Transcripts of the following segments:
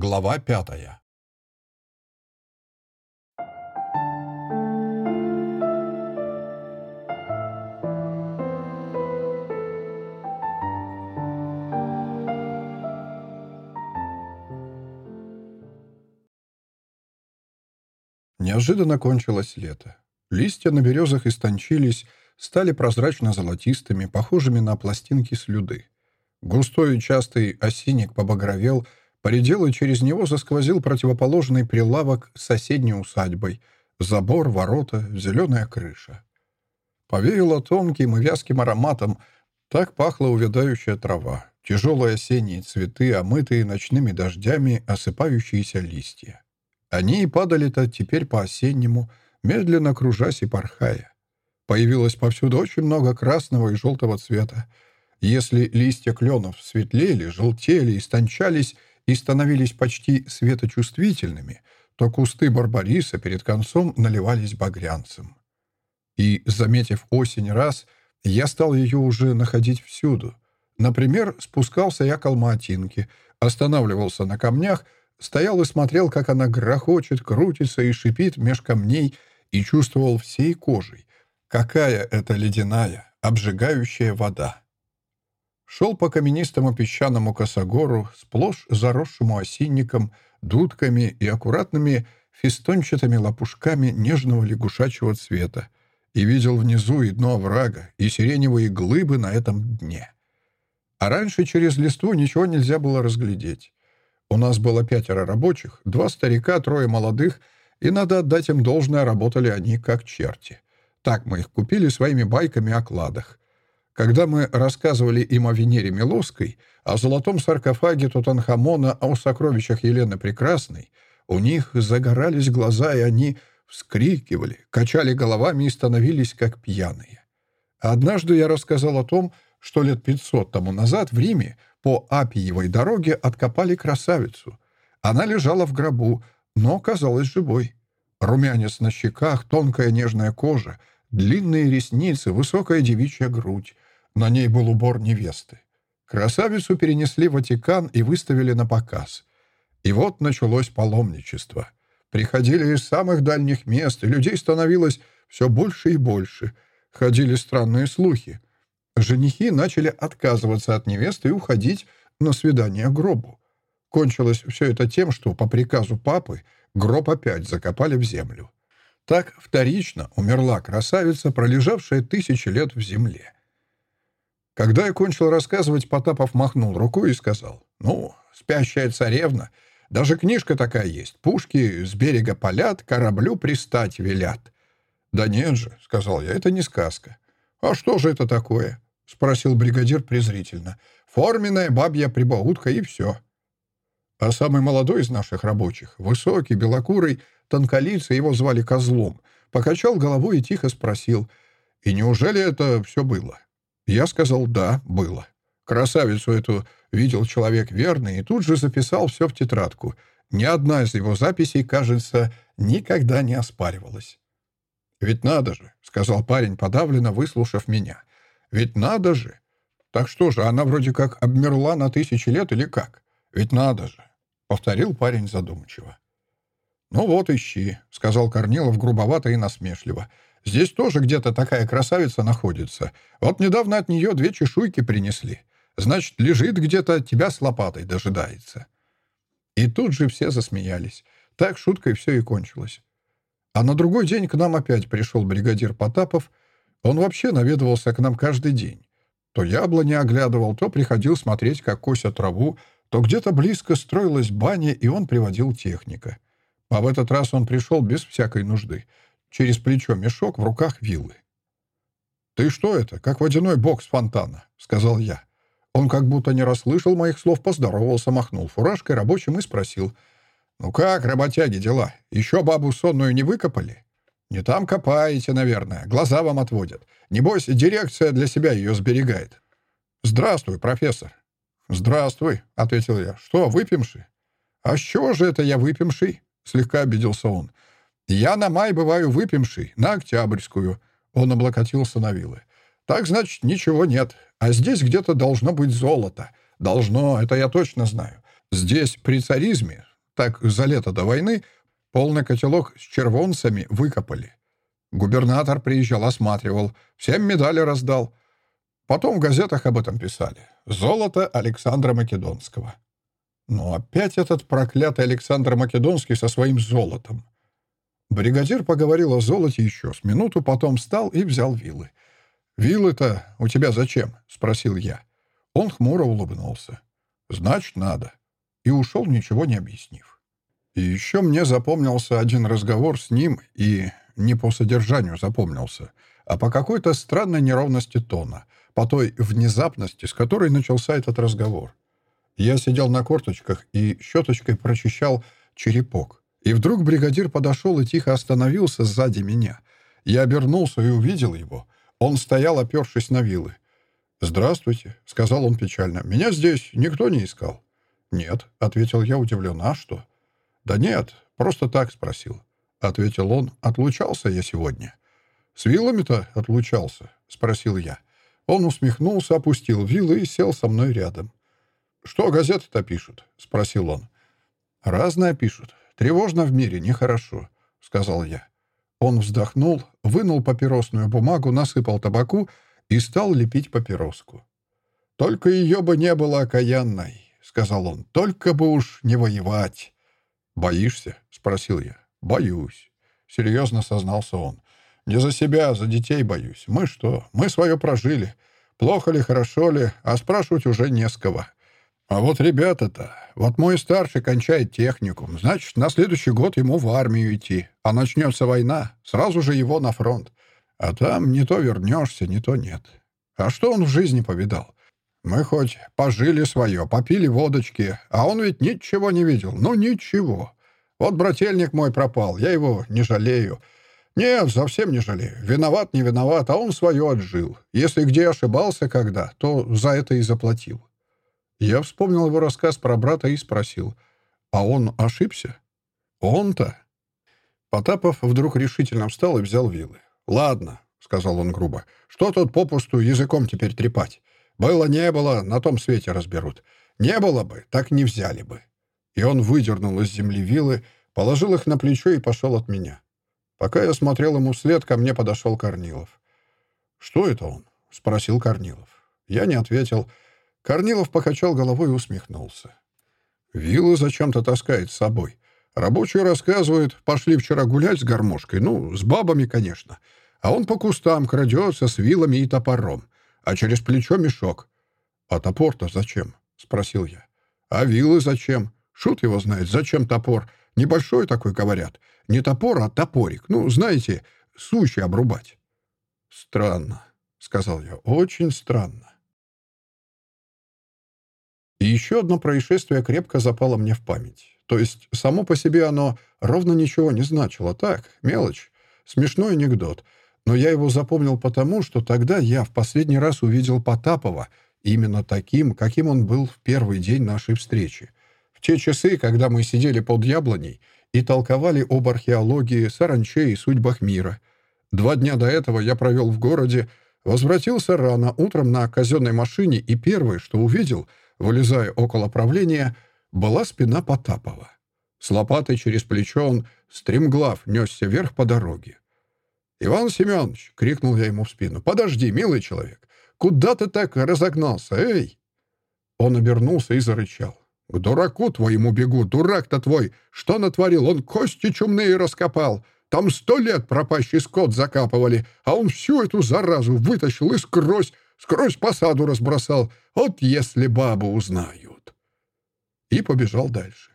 Глава пятая. Неожиданно кончилось лето. Листья на березах истончились, стали прозрачно-золотистыми, похожими на пластинки слюды. Густой и частый осинник побагровел, поредел и через него засквозил противоположный прилавок соседней усадьбой. Забор, ворота, зеленая крыша. Повеяло тонким и вязким ароматом. Так пахла увядающая трава, тяжелые осенние цветы, омытые ночными дождями, осыпающиеся листья. Они и падали-то теперь по-осеннему, медленно кружась и порхая. Появилось повсюду очень много красного и желтого цвета. Если листья кленов светлели, желтели, истончались и становились почти светочувствительными, то кусты барбариса перед концом наливались багрянцем. И, заметив осень раз, я стал ее уже находить всюду. Например, спускался я к Алматинке, останавливался на камнях, стоял и смотрел, как она грохочет, крутится и шипит меж камней, и чувствовал всей кожей, какая это ледяная, обжигающая вода. Шел по каменистому песчаному косогору, сплошь заросшему осинником, дудками и аккуратными фистончатыми лопушками нежного лягушачьего цвета, и видел внизу и дно оврага, и сиреневые глыбы на этом дне. А раньше через листву ничего нельзя было разглядеть. У нас было пятеро рабочих, два старика, трое молодых, и, надо отдать им должное, работали они как черти. Так мы их купили своими байками о кладах. Когда мы рассказывали им о Венере Милосской, о золотом саркофаге Тутанхамона, о сокровищах Елены Прекрасной, у них загорались глаза, и они вскрикивали, качали головами и становились как пьяные. Однажды я рассказал о том, что лет пятьсот тому назад в Риме по Апиевой дороге откопали красавицу. Она лежала в гробу, но казалась живой. Румянец на щеках, тонкая нежная кожа, длинные ресницы, высокая девичья грудь. На ней был убор невесты. Красавицу перенесли в Ватикан и выставили на показ. И вот началось паломничество. Приходили из самых дальних мест, и людей становилось все больше и больше. Ходили странные слухи. Женихи начали отказываться от невесты и уходить на свидание к гробу. Кончилось все это тем, что по приказу папы гроб опять закопали в землю. Так вторично умерла красавица, пролежавшая тысячи лет в земле. Когда я кончил рассказывать, Потапов махнул рукой и сказал, «Ну, спящая царевна, даже книжка такая есть. Пушки с берега палят, кораблю пристать велят». «Да нет же», — сказал я, — «это не сказка». «А что же это такое?» — спросил бригадир презрительно. «Форменная бабья прибаутка и все». А самый молодой из наших рабочих, высокий, белокурый, тонколицый, его звали Козлом, покачал головой и тихо спросил, «И неужели это все было?» Я сказал «да, было». Красавицу эту видел человек верный и тут же записал все в тетрадку. Ни одна из его записей, кажется, никогда не оспаривалась. «Ведь надо же», — сказал парень, подавленно выслушав меня. «Ведь надо же! Так что же, она вроде как обмерла на тысячи лет или как? Ведь надо же!» — повторил парень задумчиво. «Ну вот, ищи», — сказал Корнилов грубовато и насмешливо. Здесь тоже где-то такая красавица находится. Вот недавно от нее две чешуйки принесли. Значит, лежит где-то, тебя с лопатой дожидается». И тут же все засмеялись. Так шуткой все и кончилось. А на другой день к нам опять пришел бригадир Потапов. Он вообще наведывался к нам каждый день. То яблони оглядывал, то приходил смотреть, как косят траву, то где-то близко строилась баня, и он приводил техника. А в этот раз он пришел без всякой нужды — Через плечо мешок, в руках вилы. «Ты что это, как водяной бокс фонтана?» — сказал я. Он как будто не расслышал моих слов, поздоровался, махнул фуражкой рабочим и спросил. «Ну как, работяги, дела? Еще бабу сонную не выкопали?» «Не там копаете, наверное. Глаза вам отводят. Небось, дирекция для себя ее сберегает». «Здравствуй, профессор». «Здравствуй», — ответил я. «Что, выпьемши?» «А с чего же это я выпьемший?» — слегка обиделся он. «Я на май бываю выпивший, на Октябрьскую». Он облокотился на вилы. «Так, значит, ничего нет. А здесь где-то должно быть золото. Должно, это я точно знаю. Здесь при царизме так за лето до войны полный котелок с червонцами выкопали. Губернатор приезжал, осматривал, всем медали раздал. Потом в газетах об этом писали. «Золото Александра Македонского». Но опять этот проклятый Александр Македонский со своим золотом. Бригадир поговорил о золоте еще с минуту, потом встал и взял вилы. «Вилы-то у тебя зачем?» — спросил я. Он хмуро улыбнулся. «Значит, надо». И ушел, ничего не объяснив. И еще мне запомнился один разговор с ним, и не по содержанию запомнился, а по какой-то странной неровности тона, по той внезапности, с которой начался этот разговор. Я сидел на корточках и щеточкой прочищал черепок. И вдруг бригадир подошел и тихо остановился сзади меня. Я обернулся и увидел его. Он стоял, опершись на вилы. «Здравствуйте», — сказал он печально. «Меня здесь никто не искал». «Нет», — ответил я удивленно. «А что?» «Да нет, просто так спросил», — ответил он. «Отлучался я сегодня». «С вилами-то отлучался?» — спросил я. Он усмехнулся, опустил вилы и сел со мной рядом. «Что газеты-то пишут?» — спросил он. «Разное пишут. Тревожно в мире, нехорошо», — сказал я. Он вздохнул, вынул папиросную бумагу, насыпал табаку и стал лепить папироску. «Только ее бы не было окаянной», — сказал он. «Только бы уж не воевать». «Боишься?» — спросил я. «Боюсь», — серьезно сознался он. «Не за себя, за детей боюсь. Мы что? Мы свое прожили. Плохо ли, хорошо ли, а спрашивать уже не с кого. А вот ребята-то, вот мой старший кончает техникум, значит, на следующий год ему в армию идти, а начнется война, сразу же его на фронт. А там не то вернешься, не то нет. А что он в жизни повидал? Мы хоть пожили свое, попили водочки, а он ведь ничего не видел, ну ничего. Вот брательник мой пропал, я его не жалею. Нет, совсем не жалею. Виноват, не виноват, а он свое отжил. Если где ошибался когда, то за это и заплатил. Я вспомнил его рассказ про брата и спросил, а он ошибся? Он-то? Потапов вдруг решительно встал и взял вилы. «Ладно», — сказал он грубо, — «что тут попусту языком теперь трепать? Было, не было, на том свете разберут. Не было бы, так не взяли бы». И он выдернул из земли вилы, положил их на плечо и пошел от меня. Пока я смотрел ему вслед, ко мне подошел Корнилов. «Что это он?» — спросил Корнилов. Я не ответил. Корнилов покачал головой и усмехнулся. «Виллы зачем-то таскает с собой. Рабочие рассказывают, пошли вчера гулять с гармошкой, ну, с бабами, конечно. А он по кустам крадется с вилами и топором, а через плечо мешок. А топор-то зачем?» — спросил я. «А вилы зачем? Шут его знает, зачем топор? Небольшой такой, говорят. Не топор, а топорик. Ну, знаете, сучи обрубать». «Странно», — сказал я, — «очень странно». Еще одно происшествие крепко запало мне в память. То есть само по себе оно ровно ничего не значило. Так, мелочь. Смешной анекдот. Но я его запомнил потому, что тогда я в последний раз увидел Потапова именно таким, каким он был в первый день нашей встречи. В те часы, когда мы сидели под яблоней и толковали об археологии, саранче и судьбах мира. Два дня до этого я провел в городе, возвратился рано, утром на казенной машине, и первое, что увидел — вылезая около правления, была спина Потапова. С лопатой через плечо он стремглав несся вверх по дороге. «Иван Семенович!» — крикнул я ему в спину. «Подожди, милый человек! Куда ты так разогнался, эй?» Он обернулся и зарычал. «К дураку твоему бегу! Дурак-то твой! Что натворил? Он кости чумные раскопал! Там сто лет пропащий скот закапывали, а он всю эту заразу вытащил и скрозь скрозь посаду разбросал. Вот если бабу узнают. И побежал дальше.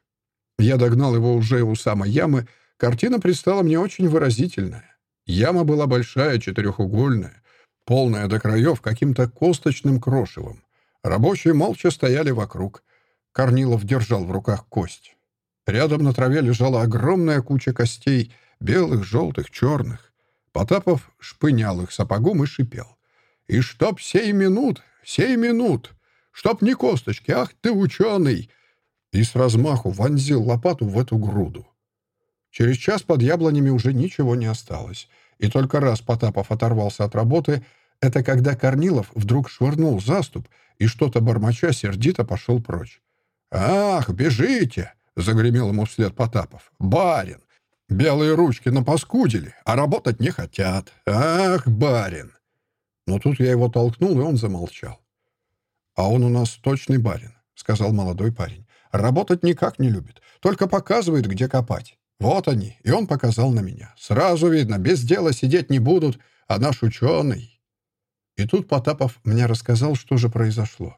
Я догнал его уже у самой ямы. Картина предстала мне очень выразительная. Яма была большая, четырехугольная, полная до краев каким-то косточным крошевом. Рабочие молча стояли вокруг. Корнилов держал в руках кость. Рядом на траве лежала огромная куча костей, белых, желтых, черных. Потапов шпынял их сапогом и шипел. И чтоб сей минут, сей минут, чтоб не косточки, ах ты ученый!» И с размаху вонзил лопату в эту груду. Через час под яблонями уже ничего не осталось. И только раз Потапов оторвался от работы, это когда Корнилов вдруг швырнул заступ и что-то бормоча сердито пошел прочь. «Ах, бежите!» — загремел ему вслед Потапов. «Барин! Белые ручки напаскудили, а работать не хотят. Ах, барин!» Но тут я его толкнул, и он замолчал. «А он у нас точный барин», — сказал молодой парень. «Работать никак не любит, только показывает, где копать. Вот они». И он показал на меня. «Сразу видно, без дела сидеть не будут, а наш ученый». И тут Потапов мне рассказал, что же произошло.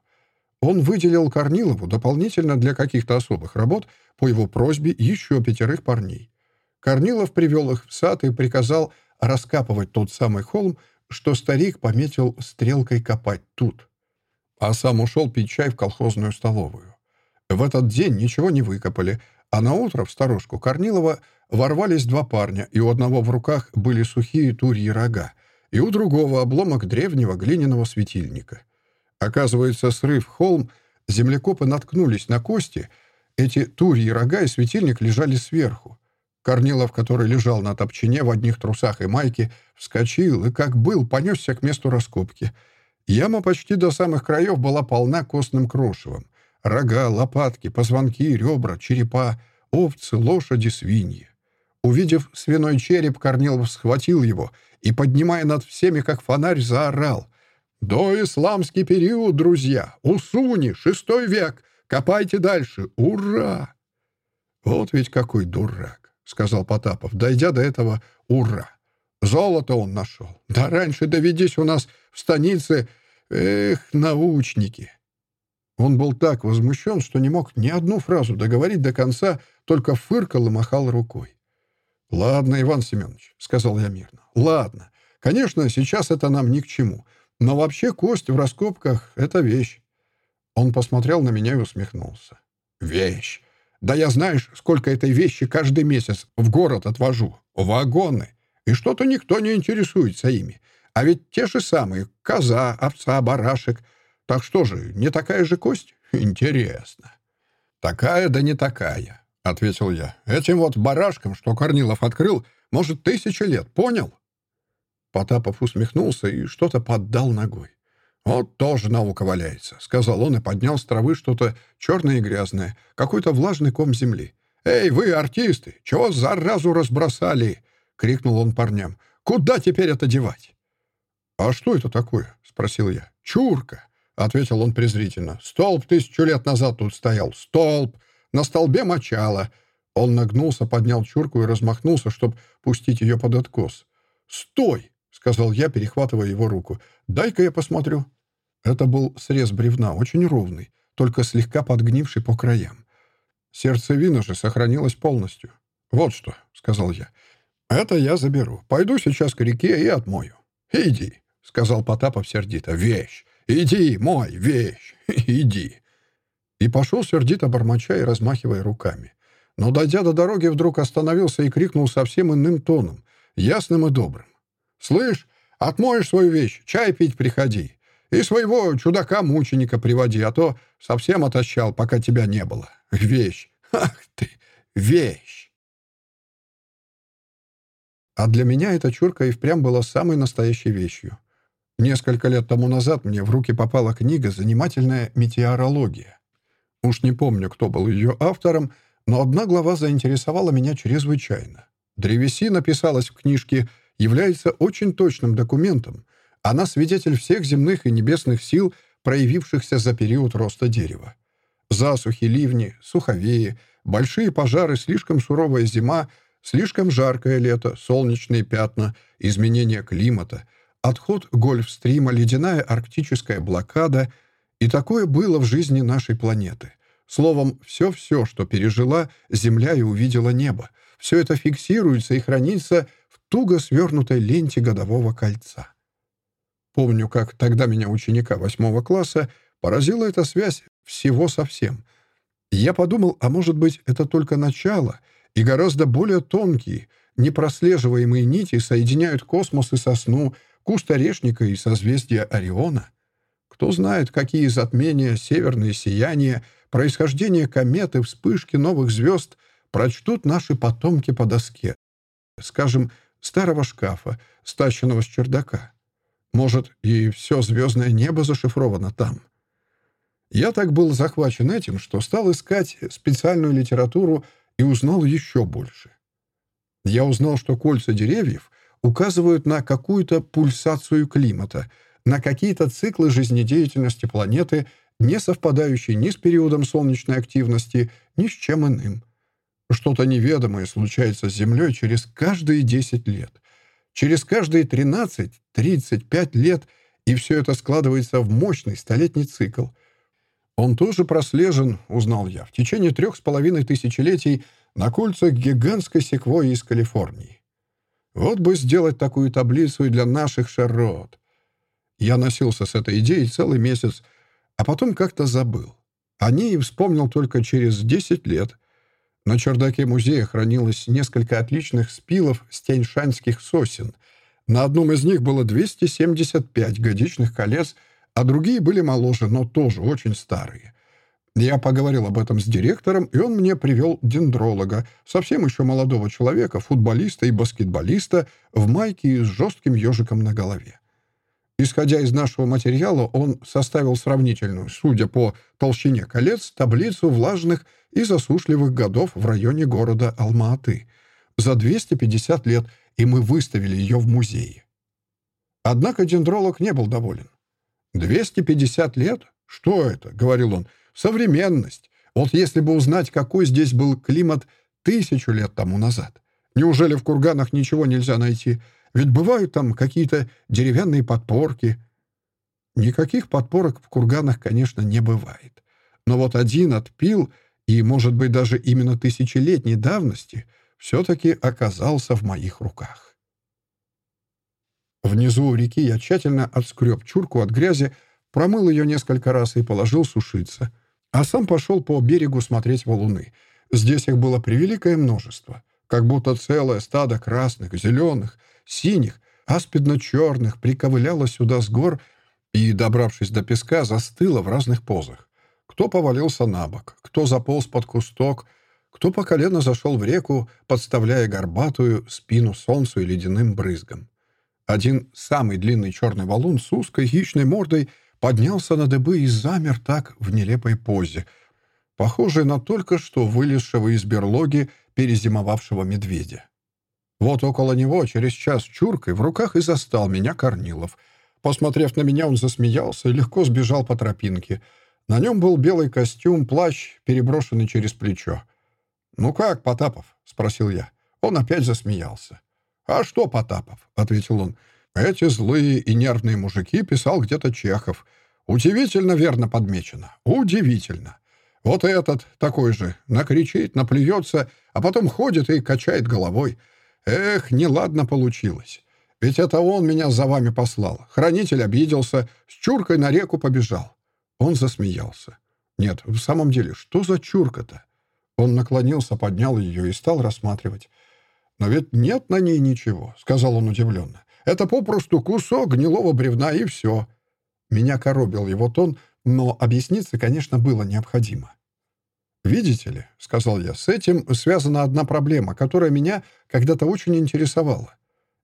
Он выделил Корнилову дополнительно для каких-то особых работ по его просьбе еще пятерых парней. Корнилов привел их в сад и приказал раскапывать тот самый холм, что старик пометил стрелкой копать тут. А сам ушел пить чай в колхозную столовую. В этот день ничего не выкопали, а на утро в сторожку Корнилова ворвались два парня, и у одного в руках были сухие турьи рога, и у другого обломок древнего глиняного светильника. Оказывается, срыв холм, землекопы наткнулись на кости, эти турьи рога и светильник лежали сверху. Корнилов, который лежал на топчине в одних трусах и майке, вскочил и, как был, понесся к месту раскопки. Яма почти до самых краев была полна костным крошевом. Рога, лопатки, позвонки, ребра, черепа, овцы, лошади, свиньи. Увидев свиной череп, Корнилов схватил его и, поднимая над всеми, как фонарь, заорал. «До исламский период, друзья! Усуни! Шестой век! Копайте дальше! Ура!» Вот ведь какой дурак! — сказал Потапов, дойдя до этого «Ура!». Золото он нашел. Да раньше доведись у нас в станице... Эх, научники!» Он был так возмущен, что не мог ни одну фразу договорить до конца, только фыркал и махал рукой. «Ладно, Иван Семенович», — сказал я мирно. «Ладно. Конечно, сейчас это нам ни к чему. Но вообще кость в раскопках — это вещь». Он посмотрел на меня и усмехнулся. «Вещь. Да я знаешь, сколько этой вещи каждый месяц в город отвожу. Вагоны. И что-то никто не интересуется ими. А ведь те же самые. Коза, овца, барашек. Так что же, не такая же кость? Интересно. Такая да не такая, — ответил я. Этим вот барашком, что Корнилов открыл, может, тысяча лет, понял? Потапов усмехнулся и что-то поддал ногой. «Вот тоже наука валяется», — сказал он и поднял с травы что-то черное и грязное, какой-то влажный ком земли. «Эй, вы, артисты, чего заразу разбросали?» — крикнул он парням. «Куда теперь это девать?» «А что это такое?» — спросил я. «Чурка», — ответил он презрительно. «Столб тысячу лет назад тут стоял. Столб. На столбе мочало». Он нагнулся, поднял чурку и размахнулся, чтобы пустить ее под откос. «Стой!» — сказал я, перехватывая его руку. «Дай-ка я посмотрю». Это был срез бревна, очень ровный, только слегка подгнивший по краям. Сердцевина же сохранилась полностью. «Вот что», — сказал я. «Это я заберу. Пойду сейчас к реке и отмою». «Иди», — сказал Потапов сердито. «Вещь! Иди, мой, вещь! Иди!» И пошел сердито бормоча и размахивая руками. Но, дойдя до дороги, вдруг остановился и крикнул совсем иным тоном, ясным и добрым. «Слышь, отмоешь свою вещь, чай пить приходи. И своего чудака-мученика приводи, а то совсем отощал, пока тебя не было. Вещь! Ах ты! Вещь!» А для меня эта чурка и впрямь была самой настоящей вещью. Несколько лет тому назад мне в руки попала книга «Занимательная метеорология». Уж не помню, кто был ее автором, но одна глава заинтересовала меня чрезвычайно. Древесина писалась в книжке, является очень точным документом, она свидетель всех земных и небесных сил, проявившихся за период роста дерева. Засухи, ливни, суховеи, большие пожары, слишком суровая зима, слишком жаркое лето, солнечные пятна, изменение климата, отход гольфстрима, ледяная арктическая блокада — и такое было в жизни нашей планеты. Словом, все-все, что пережила Земля и увидела небо, все это фиксируется и хранится в туго свернутой ленте годового кольца. Помню, как тогда меня, ученика восьмого класса, поразила эта связь всего совсем. Я подумал, а может быть, это только начало, и гораздо более тонкие, непрослеживаемые нити соединяют космос и сосну, куст орешника и созвездие Ориона. Кто знает, какие затмения, северные сияния, происхождение кометы, вспышки новых звезд прочтут наши потомки по доске. Скажем, старого шкафа, стащенного с чердака. Может, и все звездное небо зашифровано там. Я так был захвачен этим, что стал искать специальную литературу и узнал еще больше. Я узнал, что кольца деревьев указывают на какую-то пульсацию климата, на какие-то циклы жизнедеятельности планеты, не совпадающие ни с периодом солнечной активности, ни с чем иным. Что-то неведомое случается с Землей через каждые 10 лет. Через каждые 13-35 лет, и все это складывается в мощный столетний цикл — он тоже прослежен, узнал я, в течение трех с половиной тысячелетий на кольцах гигантской секвойи из Калифорнии. Вот бы сделать такую таблицу и для наших шарот. Я носился с этой идеей целый месяц, а потом как-то забыл. О ней вспомнил только через 10 лет. На чердаке музея хранилось несколько отличных спилов стеньшанских сосен. На одном из них было 275 годичных колец — а другие были моложе, но тоже очень старые. Я поговорил об этом с директором, и он мне привел дендролога, совсем еще молодого человека, футболиста и баскетболиста, в майке с жестким ежиком на голове. Исходя из нашего материала, он составил сравнительную, судя по толщине колец, таблицу влажных и засушливых годов в районе города Алма-Аты за 250 лет, и мы выставили ее в музее. Однако дендролог не был доволен. «250 лет? Что это?» — говорил он. «Современность. Вот если бы узнать, какой здесь был климат тысячу лет тому назад. Неужели в курганах ничего нельзя найти? Ведь бывают там какие-то деревянные подпорки». Никаких подпорок в курганах, конечно, не бывает. Но вот один отпил, и, может быть, даже именно тысячелетней давности, все-таки оказался в моих руках. Внизу реки я тщательно отскреб чурку от грязи, промыл ее несколько раз и положил сушиться. А сам пошел по берегу смотреть валуны. Здесь их было превеликое множество. Как будто целое стадо красных, зеленых, синих, аспидно-черных приковыляло сюда с гор и, добравшись до песка, застыло в разных позах. Кто повалился на бок, кто заполз под кусток, кто по колено зашел в реку, подставляя горбатую спину солнцу и ледяным брызгам. Один самый длинный черный валун с узкой хищной мордой поднялся на дыбы и замер так в нелепой позе, похожей на только что вылезшего из берлоги перезимовавшего медведя. Вот около него через час чуркой в руках и застал меня Корнилов. Посмотрев на меня, он засмеялся и легко сбежал по тропинке. На нем был белый костюм, плащ, переброшенный через плечо. «Ну как, Потапов?» — спросил я. Он опять засмеялся. «А что, Потапов?» — ответил он. «Эти злые и нервные мужики писал где-то Чехов. Удивительно верно подмечено. Удивительно. Вот этот такой же накричит, наплюется, а потом ходит и качает головой. Эх, неладно получилось. Ведь это он меня за вами послал. Хранитель обиделся, с чуркой на реку побежал». Он засмеялся. «Нет, в самом деле, что за чурка-то?» Он наклонился, поднял ее и стал рассматривать. «Но ведь нет на ней ничего», — сказал он удивленно. «Это попросту кусок гнилого бревна, и все». Меня коробил его тон, но объясниться, конечно, было необходимо. «Видите ли», — сказал я, — «с этим связана одна проблема, которая меня когда-то очень интересовала.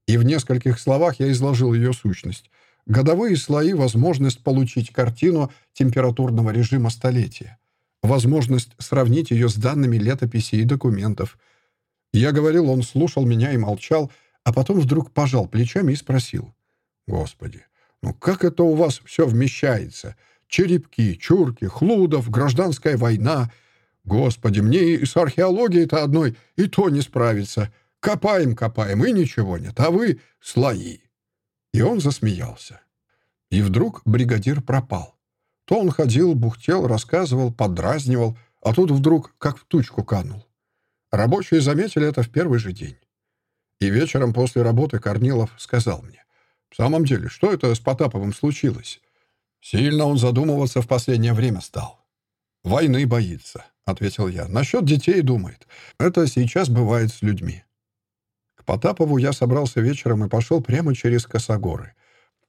И в нескольких словах я изложил ее сущность. Годовые слои — возможность получить картину температурного режима столетия, возможность сравнить ее с данными летописей и документов — я говорил, он слушал меня и молчал, а потом вдруг пожал плечами и спросил. «Господи, ну как это у вас все вмещается? Черепки, чурки, хлудов, гражданская война. Господи, мне и с археологией-то одной и то не справиться. Копаем, копаем, и ничего нет, а вы — слои». И он засмеялся. И вдруг бригадир пропал. То он ходил, бухтел, рассказывал, подразнивал, а тут вдруг как в тучку канул. Рабочие заметили это в первый же день. И вечером после работы Корнилов сказал мне, «В самом деле, что это с Потаповым случилось?» Сильно он задумываться в последнее время стал. «Войны боится», — ответил я. «Насчет детей думает. Это сейчас бывает с людьми». К Потапову я собрался вечером и пошел прямо через косогоры.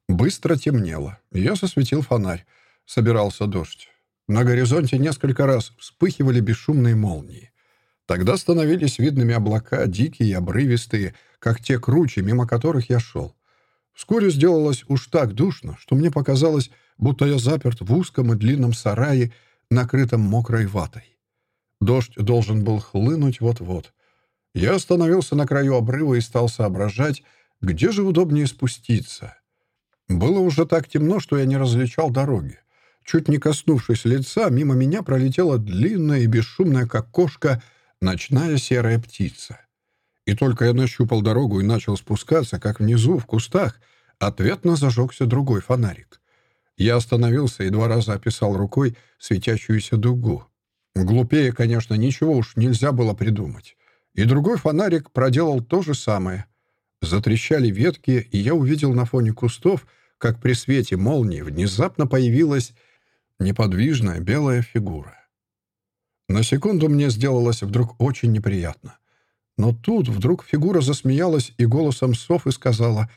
Быстро темнело. Я засветил фонарь. Собирался дождь. На горизонте несколько раз вспыхивали бесшумные молнии. Тогда становились видными облака, дикие и обрывистые, как те кручи, мимо которых я шел. Вскоре сделалось уж так душно, что мне показалось, будто я заперт в узком и длинном сарае, накрытом мокрой ватой. Дождь должен был хлынуть вот-вот. Я остановился на краю обрыва и стал соображать, где же удобнее спуститься. Было уже так темно, что я не различал дороги. Чуть не коснувшись лица, мимо меня пролетела длинная и бесшумная, как кошка, ночная серая птица. И только я нащупал дорогу и начал спускаться, как внизу, в кустах, ответно зажегся другой фонарик. Я остановился и два раза описал рукой светящуюся дугу. Глупее, конечно, ничего уж нельзя было придумать. И другой фонарик проделал то же самое. Затрещали ветки, и я увидел на фоне кустов, как при свете молнии внезапно появилась неподвижная белая фигура. На секунду мне сделалось вдруг очень неприятно. Но тут вдруг фигура засмеялась и голосом Софы сказала,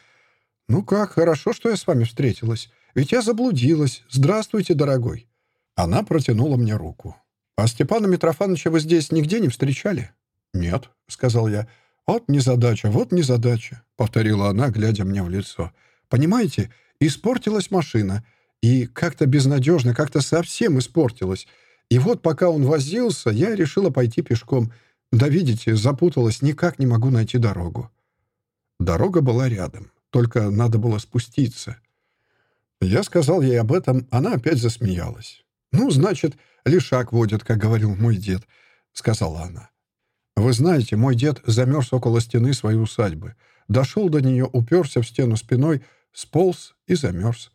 «Ну как, хорошо, что я с вами встретилась. Ведь я заблудилась. Здравствуйте, дорогой». Она протянула мне руку. «А Степана Митрофановича вы здесь нигде не встречали?» «Нет», — сказал я. «Вот незадача, вот незадача», — повторила она, глядя мне в лицо. «Понимаете, испортилась машина. И как-то безнадежно, как-то совсем испортилась. И вот пока он возился, я решила пойти пешком. Да видите, запуталась, никак не могу найти дорогу. Дорога была рядом, только надо было спуститься. Я сказал ей об этом, она опять засмеялась. «Ну, значит, лишак водит, как говорил мой дед», — сказала она. «Вы знаете, мой дед замерз около стены своей усадьбы. Дошел до нее, уперся в стену спиной, сполз и замерз.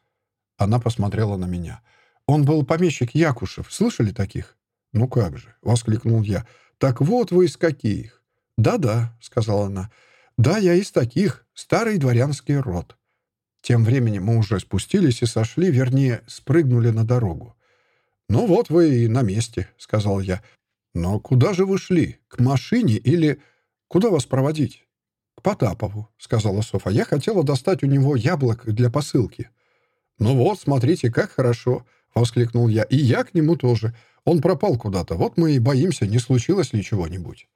Она посмотрела на меня. «Он был помещик Якушев. Слышали таких?» «Ну как же!» — воскликнул я. «Так вот вы из каких!» «Да-да», — сказала она. «Да, я из таких. Старый дворянский род». Тем временем мы уже спустились и сошли, вернее, спрыгнули на дорогу. «Ну вот вы и на месте», — сказал я. «Но куда же вы шли? К машине или... Куда вас проводить?» «К Потапову», — сказала Софа. «Я хотела достать у него яблок для посылки». «Ну вот, смотрите, как хорошо!» — воскликнул я. «И я к нему тоже. Он пропал куда-то. Вот мы и боимся, не случилось ли чего-нибудь».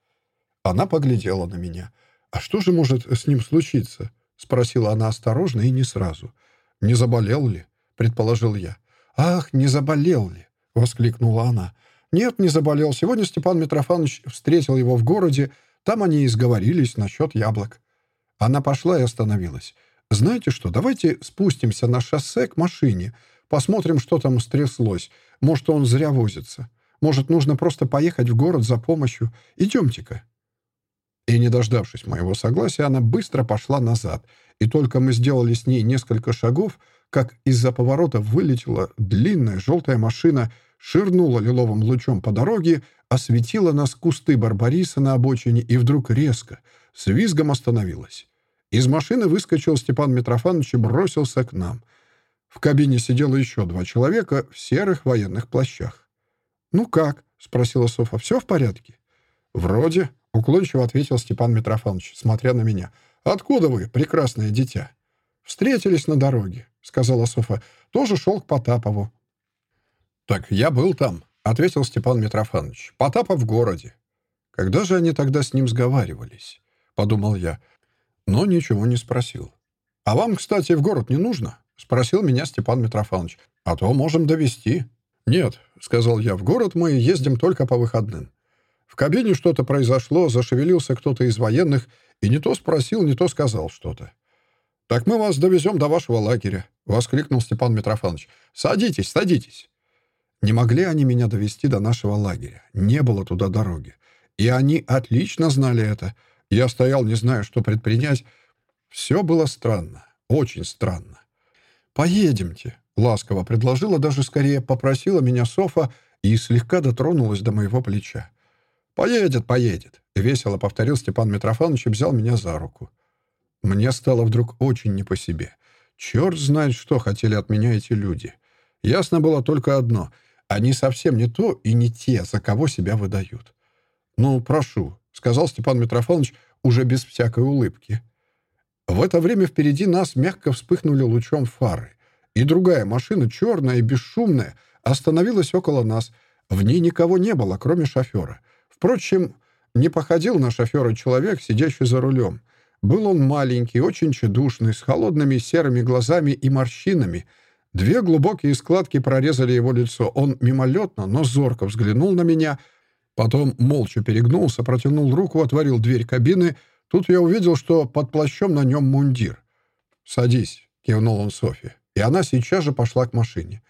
Она поглядела на меня. «А что же может с ним случиться?» — спросила она осторожно и не сразу. «Не заболел ли?» — предположил я. «Ах, не заболел ли?» — воскликнула она. «Нет, не заболел. Сегодня Степан Митрофанович встретил его в городе. Там они и сговорились насчет яблок». Она пошла и остановилась. «Знаете что, давайте спустимся на шоссе к машине, посмотрим, что там стряслось. Может, он зря возится. Может, нужно просто поехать в город за помощью. Идемте-ка». И, не дождавшись моего согласия, она быстро пошла назад, и только мы сделали с ней несколько шагов, как из-за поворота вылетела длинная желтая машина, ширнула лиловым лучом по дороге, осветила нас кусты барбариса на обочине и вдруг резко, с визгом остановилась. Из машины выскочил Степан Митрофанович и бросился к нам. В кабине сидело еще два человека в серых военных плащах. «Ну как?» — спросила Софа. «Все в порядке?» «Вроде», — уклончиво ответил Степан Митрофанович, смотря на меня. «Откуда вы, прекрасное дитя?» «Встретились на дороге», — сказала Софа. «Тоже шел к Потапову». «Так я был там», — ответил Степан Митрофанович. «Потапов в городе». «Когда же они тогда с ним сговаривались?» — подумал я но ничего не спросил. «А вам, кстати, в город не нужно?» — спросил меня Степан Митрофанович. «А то можем довести «Нет», — сказал я, — «в город мы ездим только по выходным». В кабине что-то произошло, зашевелился кто-то из военных и не то спросил, не то сказал что-то. «Так мы вас довезем до вашего лагеря», — воскликнул Степан Митрофанович. «Садитесь, садитесь». Не могли они меня довести до нашего лагеря. Не было туда дороги. И они отлично знали это — я стоял, не зная, что предпринять. Все было странно, очень странно. «Поедемте», — ласково предложила, даже скорее попросила меня Софа и слегка дотронулась до моего плеча. «Поедет, поедет», — весело повторил Степан Митрофанович и взял меня за руку. Мне стало вдруг очень не по себе. Черт знает, что хотели от меня эти люди. Ясно было только одно — они совсем не то и не те, за кого себя выдают. «Ну, прошу», — сказал Степан Митрофанович уже без всякой улыбки. В это время впереди нас мягко вспыхнули лучом фары, и другая машина, черная и бесшумная, остановилась около нас. В ней никого не было, кроме шофера. Впрочем, не походил на шофера человек, сидящий за рулем. Был он маленький, очень тщедушный, с холодными серыми глазами и морщинами, Две глубокие складки прорезали его лицо. Он мимолетно, но зорко взглянул на меня, потом молча перегнулся, протянул руку, отворил дверь кабины. Тут я увидел, что под плащом на нем мундир. «Садись», — кивнул он Софье. И она сейчас же пошла к машине.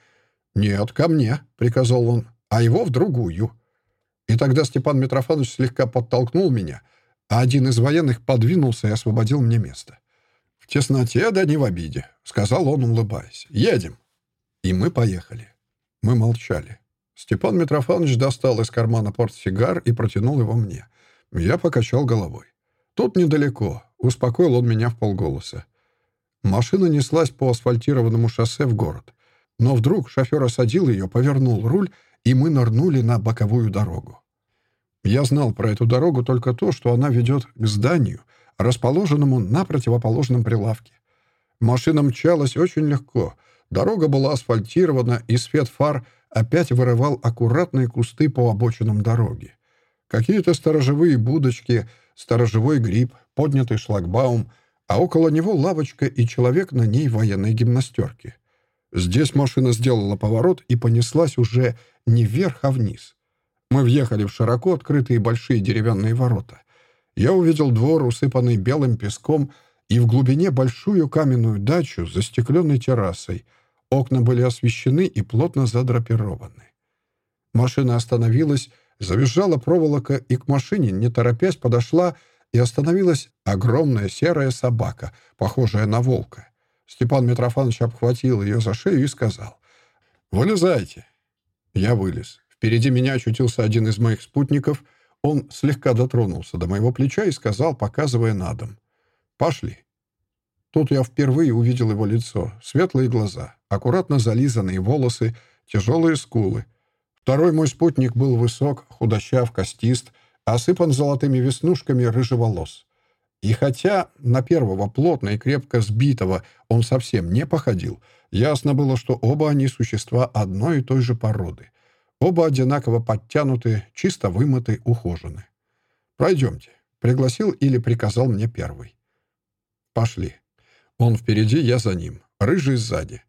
«Нет, ко мне», — приказал он, — «а его в другую». И тогда Степан Митрофанович слегка подтолкнул меня, а один из военных подвинулся и освободил мне место. «В тесноте, да не в обиде», — сказал он, улыбаясь. «Едем». И мы поехали. Мы молчали. Степан Митрофанович достал из кармана портсигар и протянул его мне. Я покачал головой. «Тут недалеко», — успокоил он меня в полголоса. Машина неслась по асфальтированному шоссе в город. Но вдруг шофер осадил ее, повернул руль, и мы нырнули на боковую дорогу. Я знал про эту дорогу только то, что она ведет к зданию, расположенному на противоположном прилавке. Машина мчалась очень легко. Дорога была асфальтирована, и свет фар опять вырывал аккуратные кусты по обочинам дороги. Какие-то сторожевые будочки, сторожевой гриб, поднятый шлагбаум, а около него лавочка и человек на ней военной гимнастерке. Здесь машина сделала поворот и понеслась уже не вверх, а вниз. Мы въехали в широко открытые большие деревянные ворота. Я увидел двор, усыпанный белым песком, и в глубине большую каменную дачу с застекленной террасой. Окна были освещены и плотно задрапированы. Машина остановилась, завизжала проволока, и к машине, не торопясь, подошла и остановилась огромная серая собака, похожая на волка. Степан Митрофанович обхватил ее за шею и сказал «Вылезайте». Я вылез. Впереди меня очутился один из моих спутников — он слегка дотронулся до моего плеча и сказал, показывая на дом. «Пошли». Тут я впервые увидел его лицо, светлые глаза, аккуратно зализанные волосы, тяжелые скулы. Второй мой спутник был высок, худощав, костист, осыпан золотыми веснушками рыжеволос. И хотя на первого плотно и крепко сбитого он совсем не походил, ясно было, что оба они существа одной и той же породы. Оба одинаково подтянуты, чисто вымыты, ухожены. «Пройдемте», — пригласил или приказал мне первый. «Пошли». Он впереди, я за ним, рыжий сзади.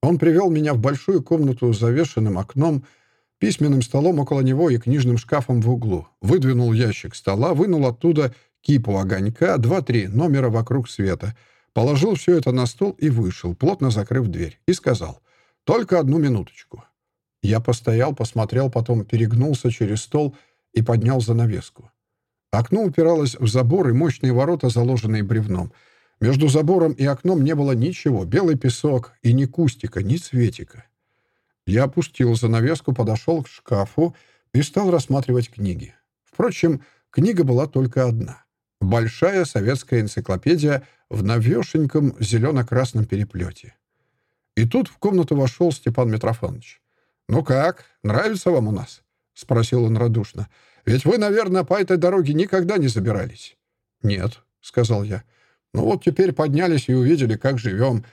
Он привел меня в большую комнату с завешенным окном, письменным столом около него и книжным шкафом в углу. Выдвинул ящик стола, вынул оттуда кипу огонька, два-три номера вокруг света, положил все это на стол и вышел, плотно закрыв дверь, и сказал «Только одну минуточку». Я постоял, посмотрел, потом перегнулся через стол и поднял занавеску. Окно упиралось в забор и мощные ворота, заложенные бревном. Между забором и окном не было ничего, белый песок и ни кустика, ни цветика. Я опустил занавеску, подошел к шкафу и стал рассматривать книги. Впрочем, книга была только одна. Большая советская энциклопедия в новешеньком зелено-красном переплете. И тут в комнату вошел Степан Митрофанович. «Ну как, нравится вам у нас?» — спросил он радушно. «Ведь вы, наверное, по этой дороге никогда не забирались». «Нет», — сказал я. «Ну вот теперь поднялись и увидели, как живем.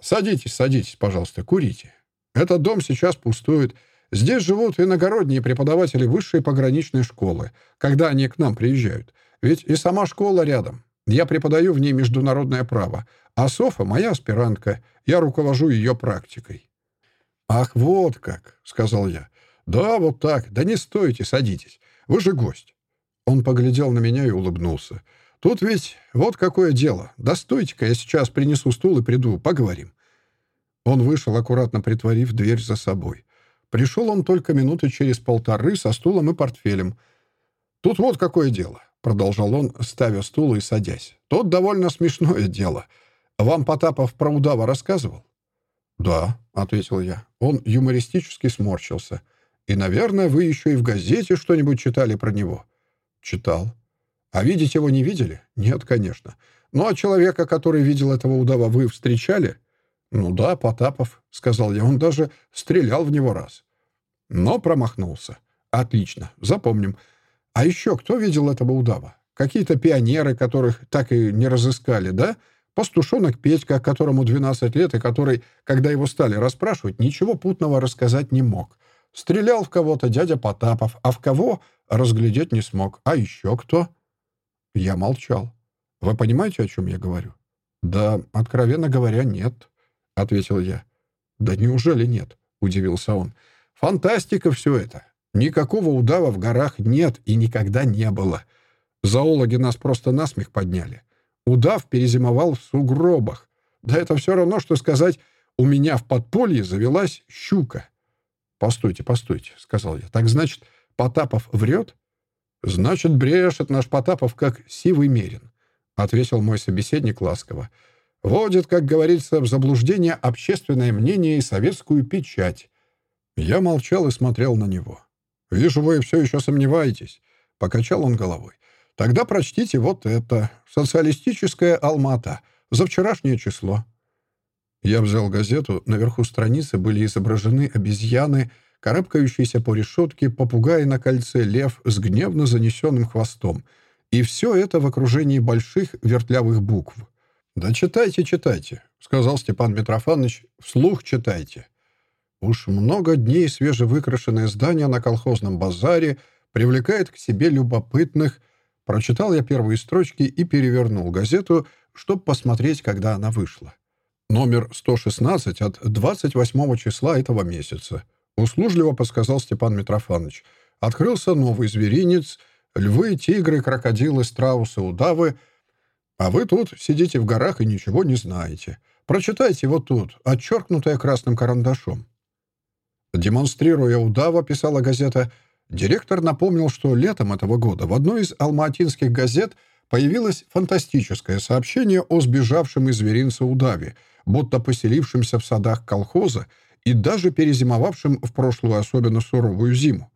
Садитесь, садитесь, пожалуйста, курите. Этот дом сейчас пустует. Здесь живут иногородние преподаватели высшей пограничной школы, когда они к нам приезжают. Ведь и сама школа рядом. Я преподаю в ней международное право, а Софа — моя аспирантка. Я руковожу ее практикой. «Ах, вот как!» — сказал я. «Да, вот так. Да не стойте, садитесь. Вы же гость». Он поглядел на меня и улыбнулся. «Тут ведь вот какое дело. Да стойте-ка, я сейчас принесу стул и приду, поговорим». Он вышел, аккуратно притворив дверь за собой. Пришел он только минуты через полторы со стулом и портфелем. «Тут вот какое дело», — продолжал он, ставя стул и садясь. «Тут довольно смешное дело. Вам Потапов про удава рассказывал?» «Да», — ответил я. Он юмористически сморщился. «И, наверное, вы еще и в газете что-нибудь читали про него?» «Читал». «А видеть его не видели?» «Нет, конечно». «Ну, а человека, который видел этого удава, вы встречали?» «Ну да, Потапов», — сказал я. «Он даже стрелял в него раз». Но промахнулся. «Отлично, запомним. А еще кто видел этого удава? Какие-то пионеры, которых так и не разыскали, да?» Пастушонок Петька, которому 12 лет и который, когда его стали расспрашивать, ничего путного рассказать не мог. Стрелял в кого-то дядя Потапов, а в кого разглядеть не смог. А еще кто? Я молчал. Вы понимаете, о чем я говорю? Да, откровенно говоря, нет, — ответил я. «Да неужели нет?» — удивился он. «Фантастика все это. Никакого удава в горах нет и никогда не было. Зоологи нас просто насмех подняли. Удав перезимовал в сугробах. Да это все равно, что сказать, у меня в подполье завелась щука. «Постойте, постойте», — сказал я. «Так значит, Потапов врет?» «Значит, брешет наш Потапов, как сивый мерин», — ответил мой собеседник ласково. «Водит, как говорится, в заблуждение общественное мнение и советскую печать». Я молчал и смотрел на него. «Вижу, вы все еще сомневаетесь», — покачал он головой. «Тогда прочтите вот это. Социалистическая Алмата. За вчерашнее число». Я взял газету. Наверху страницы были изображены обезьяны, карабкающиеся по решетке, попугаи на кольце, лев с гневно занесенным хвостом. И все это в окружении больших вертлявых букв. «Да читайте, читайте», — сказал Степан Митрофанович. «Вслух читайте». Уж много дней свежевыкрашенное здание на колхозном базаре привлекает к себе любопытных. Прочитал я первые строчки и перевернул газету, чтобы посмотреть, когда она вышла. Номер 116 от 28 числа этого месяца. Услужливо подсказал Степан Митрофанович. Открылся новый зверинец, львы, тигры, крокодилы, страусы, удавы. А вы тут сидите в горах и ничего не знаете. Прочитайте вот тут, отчеркнутое красным карандашом. Демонстрируя удава, писала газета, директор напомнил, что летом этого года в одной из алматинских газет появилось фантастическое сообщение о сбежавшем из зверинца удаве, будто поселившемся в садах колхоза и даже перезимовавшим в прошлую особенно суровую зиму.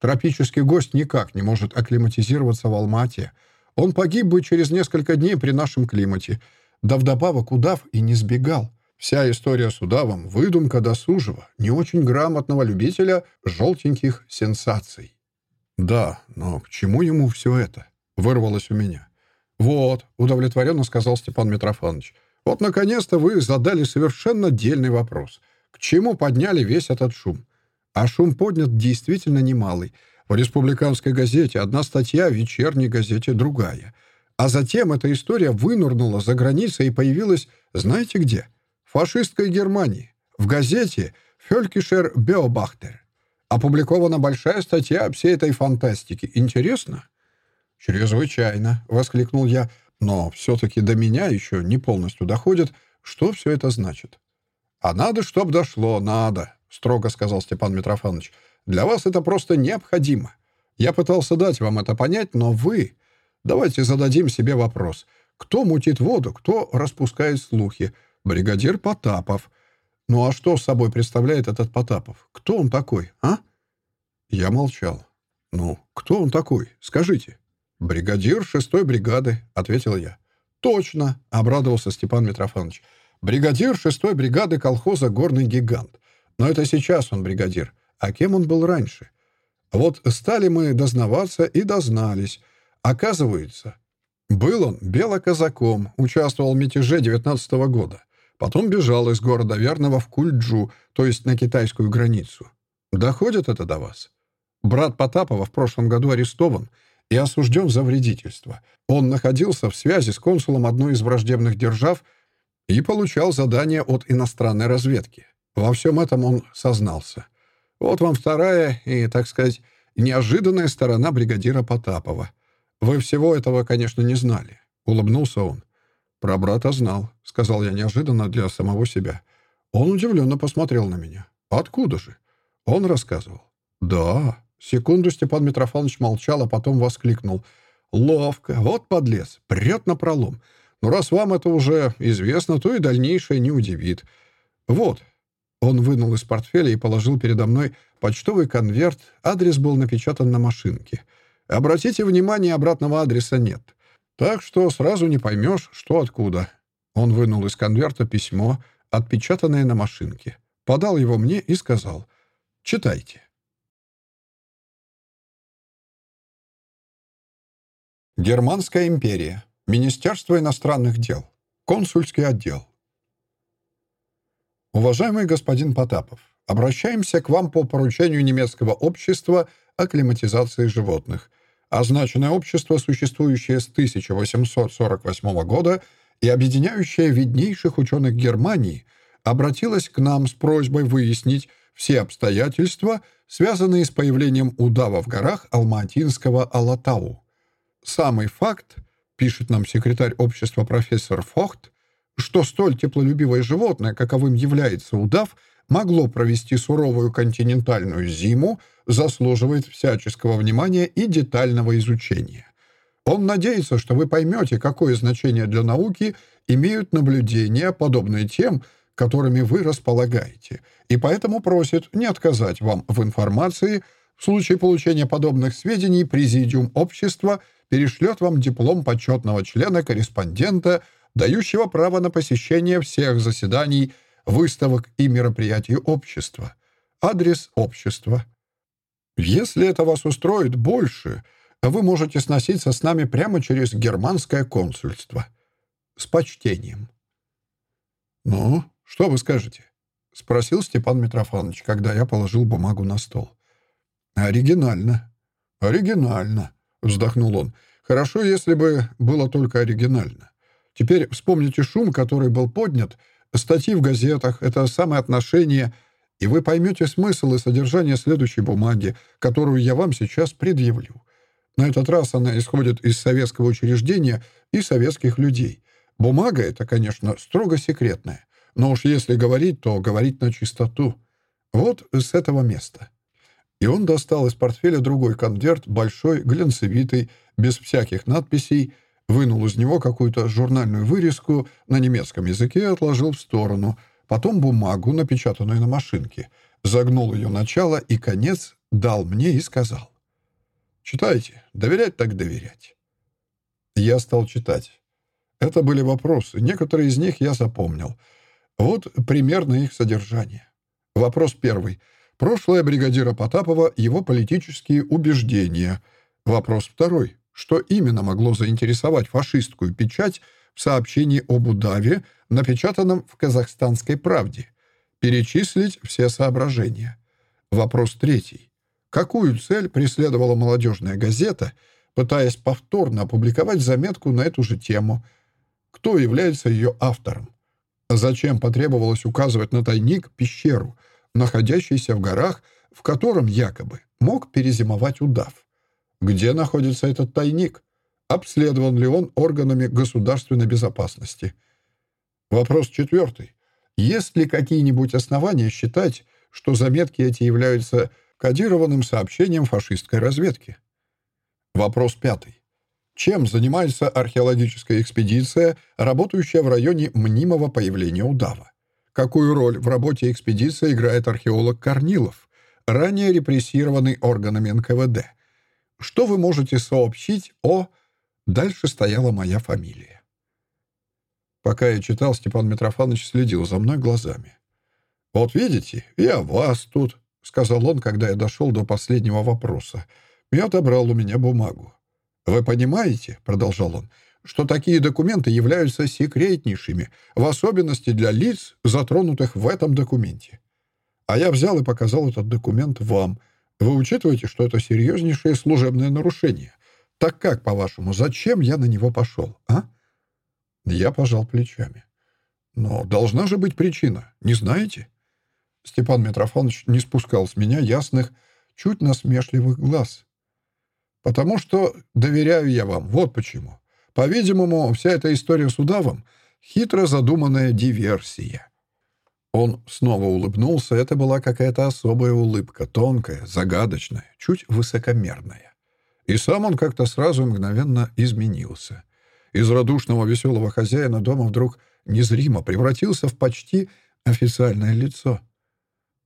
Тропический гость никак не может акклиматизироваться в Алмате. Он погиб бы через несколько дней при нашем климате. Да вдобавок удав и не сбегал. Вся история с удавом — выдумка досужего, не очень грамотного любителя желтеньких сенсаций. «Да, но к чему ему все это?» — вырвалось у меня. «Вот», — удовлетворенно сказал Степан Митрофанович, «вот, наконец-то, вы задали совершенно дельный вопрос. К чему подняли весь этот шум? А шум поднят действительно немалый. В республиканской газете одна статья, в вечерней газете другая. А затем эта история вынурнула за границей и появилась знаете где?» Фашистской Германии. В газете «Фелькишер Беобахтер». Опубликована большая статья об всей этой фантастике. Интересно? «Чрезвычайно», — воскликнул я. «Но все-таки до меня еще не полностью доходит, что все это значит». «А надо, чтоб дошло, надо», — строго сказал Степан Митрофанович. «Для вас это просто необходимо. Я пытался дать вам это понять, но вы... Давайте зададим себе вопрос. Кто мутит воду, кто распускает слухи, Бригадир Потапов. Ну а что собой представляет этот Потапов? Кто он такой, а? Я молчал. Ну, кто он такой? Скажите. Бригадир шестой бригады, ответил я. Точно, обрадовался Степан Митрофанович. Бригадир шестой бригады колхоза «Горный гигант». Но это сейчас он бригадир. А кем он был раньше? Вот стали мы дознаваться и дознались. Оказывается, был он белоказаком, участвовал в мятеже 19 -го года. Потом бежал из города Верного в Кульджу, то есть на китайскую границу. Доходит это до вас? Брат Потапова в прошлом году арестован и осужден за вредительство. Он находился в связи с консулом одной из враждебных держав и получал задания от иностранной разведки. Во всем этом он сознался. Вот вам вторая и, так сказать, неожиданная сторона бригадира Потапова. Вы всего этого, конечно, не знали. Улыбнулся он. «Про брата знал», — сказал я неожиданно для самого себя. Он удивленно посмотрел на меня. «Откуда же?» Он рассказывал. «Да». Секунду Степан Митрофанович молчал, а потом воскликнул. «Ловко! Вот подлец! Прет на пролом! Но раз вам это уже известно, то и дальнейшее не удивит. Вот». Он вынул из портфеля и положил передо мной почтовый конверт. Адрес был напечатан на машинке. Обратите внимание, обратного адреса нет. Так что сразу не поймешь, что откуда. Он вынул из конверта письмо, отпечатанное на машинке, подал его мне и сказал «Читайте». Германская империя. Министерство иностранных дел. Консульский отдел. Уважаемый господин Потапов, обращаемся к вам по поручению немецкого общества акклиматизации животных – означенное общество, существующее с 1848 года и объединяющее виднейших ученых Германии, обратилась к нам с просьбой выяснить все обстоятельства, связанные с появлением удава в горах Алматинского Алатау. Самый факт, пишет нам секретарь общества профессор Фохт, что столь теплолюбивое животное, каковым является удав, могло провести суровую континентальную зиму, заслуживает всяческого внимания и детального изучения. Он надеется, что вы поймете, какое значение для науки имеют наблюдения, подобные тем, которыми вы располагаете, и поэтому просит не отказать вам в информации. В случае получения подобных сведений Президиум общества перешлет вам диплом почетного члена-корреспондента, дающего право на посещение всех заседаний, выставок и мероприятий общества. Адрес общества. Если это вас устроит больше, вы можете сноситься с нами прямо через германское консульство. С почтением. «Ну, что вы скажете?» — спросил Степан Митрофанович, когда я положил бумагу на стол. «Оригинально. Оригинально», — вздохнул он. «Хорошо, если бы было только оригинально. Теперь вспомните шум, который был поднят, статьи в газетах, это самое отношение, и вы поймете смысл и содержание следующей бумаги, которую я вам сейчас предъявлю. На этот раз она исходит из советского учреждения и советских людей. Бумага эта, конечно, строго секретная. Но уж если говорить, то говорить на чистоту. Вот с этого места». И он достал из портфеля другой конверт, большой, глянцевитый, без всяких надписей, вынул из него какую-то журнальную вырезку на немецком языке и отложил в сторону, потом бумагу, напечатанную на машинке, загнул ее начало и конец дал мне и сказал. «Читайте. Доверять так доверять». Я стал читать. Это были вопросы. Некоторые из них я запомнил — вот примерно их содержание. Вопрос первый. Прошлое бригадира Потапова, его политические убеждения. Вопрос второй. Что именно могло заинтересовать фашистскую печать в сообщении об удаве, напечатанном в «Казахстанской правде»? Перечислить все соображения. Вопрос третий. Какую цель преследовала молодежная газета, пытаясь повторно опубликовать заметку на эту же тему? Кто является ее автором? Зачем потребовалось указывать на тайник пещеру, находящийся в горах, в котором якобы мог перезимовать удав? Где находится этот тайник? Обследован ли он органами государственной безопасности? Вопрос четвертый. Есть ли какие-нибудь основания считать, что заметки эти являются кодированным сообщением фашистской разведки? Вопрос пятый. Чем занимается археологическая экспедиция, работающая в районе мнимого появления удава? Какую роль в работе экспедиции играет археолог Корнилов, ранее репрессированный органами НКВД? Что вы можете сообщить о... Дальше стояла моя фамилия. Пока я читал, Степан Митрофанович следил за мной глазами. «Вот видите, я вас тут», — сказал он, когда я дошел до последнего вопроса, и отобрал у меня бумагу. «Вы понимаете, — продолжал он, — что такие документы являются секретнейшими, в особенности для лиц, затронутых в этом документе. А я взял и показал этот документ вам. Вы учитываете, что это серьезнейшее служебное нарушение. Так как, по-вашему, зачем я на него пошел, а?» Я пожал плечами. «Но должна же быть причина, не знаете?» Степан Митрофанович не спускал с меня ясных, чуть насмешливых глаз. Потому что доверяю я вам. Вот почему. По-видимому, вся эта история с удавом — хитро задуманная диверсия». Он снова улыбнулся. Это была какая-то особая улыбка, тонкая, загадочная, чуть высокомерная. И сам он как-то сразу мгновенно изменился. Из радушного веселого хозяина дома вдруг незримо превратился в почти официальное лицо.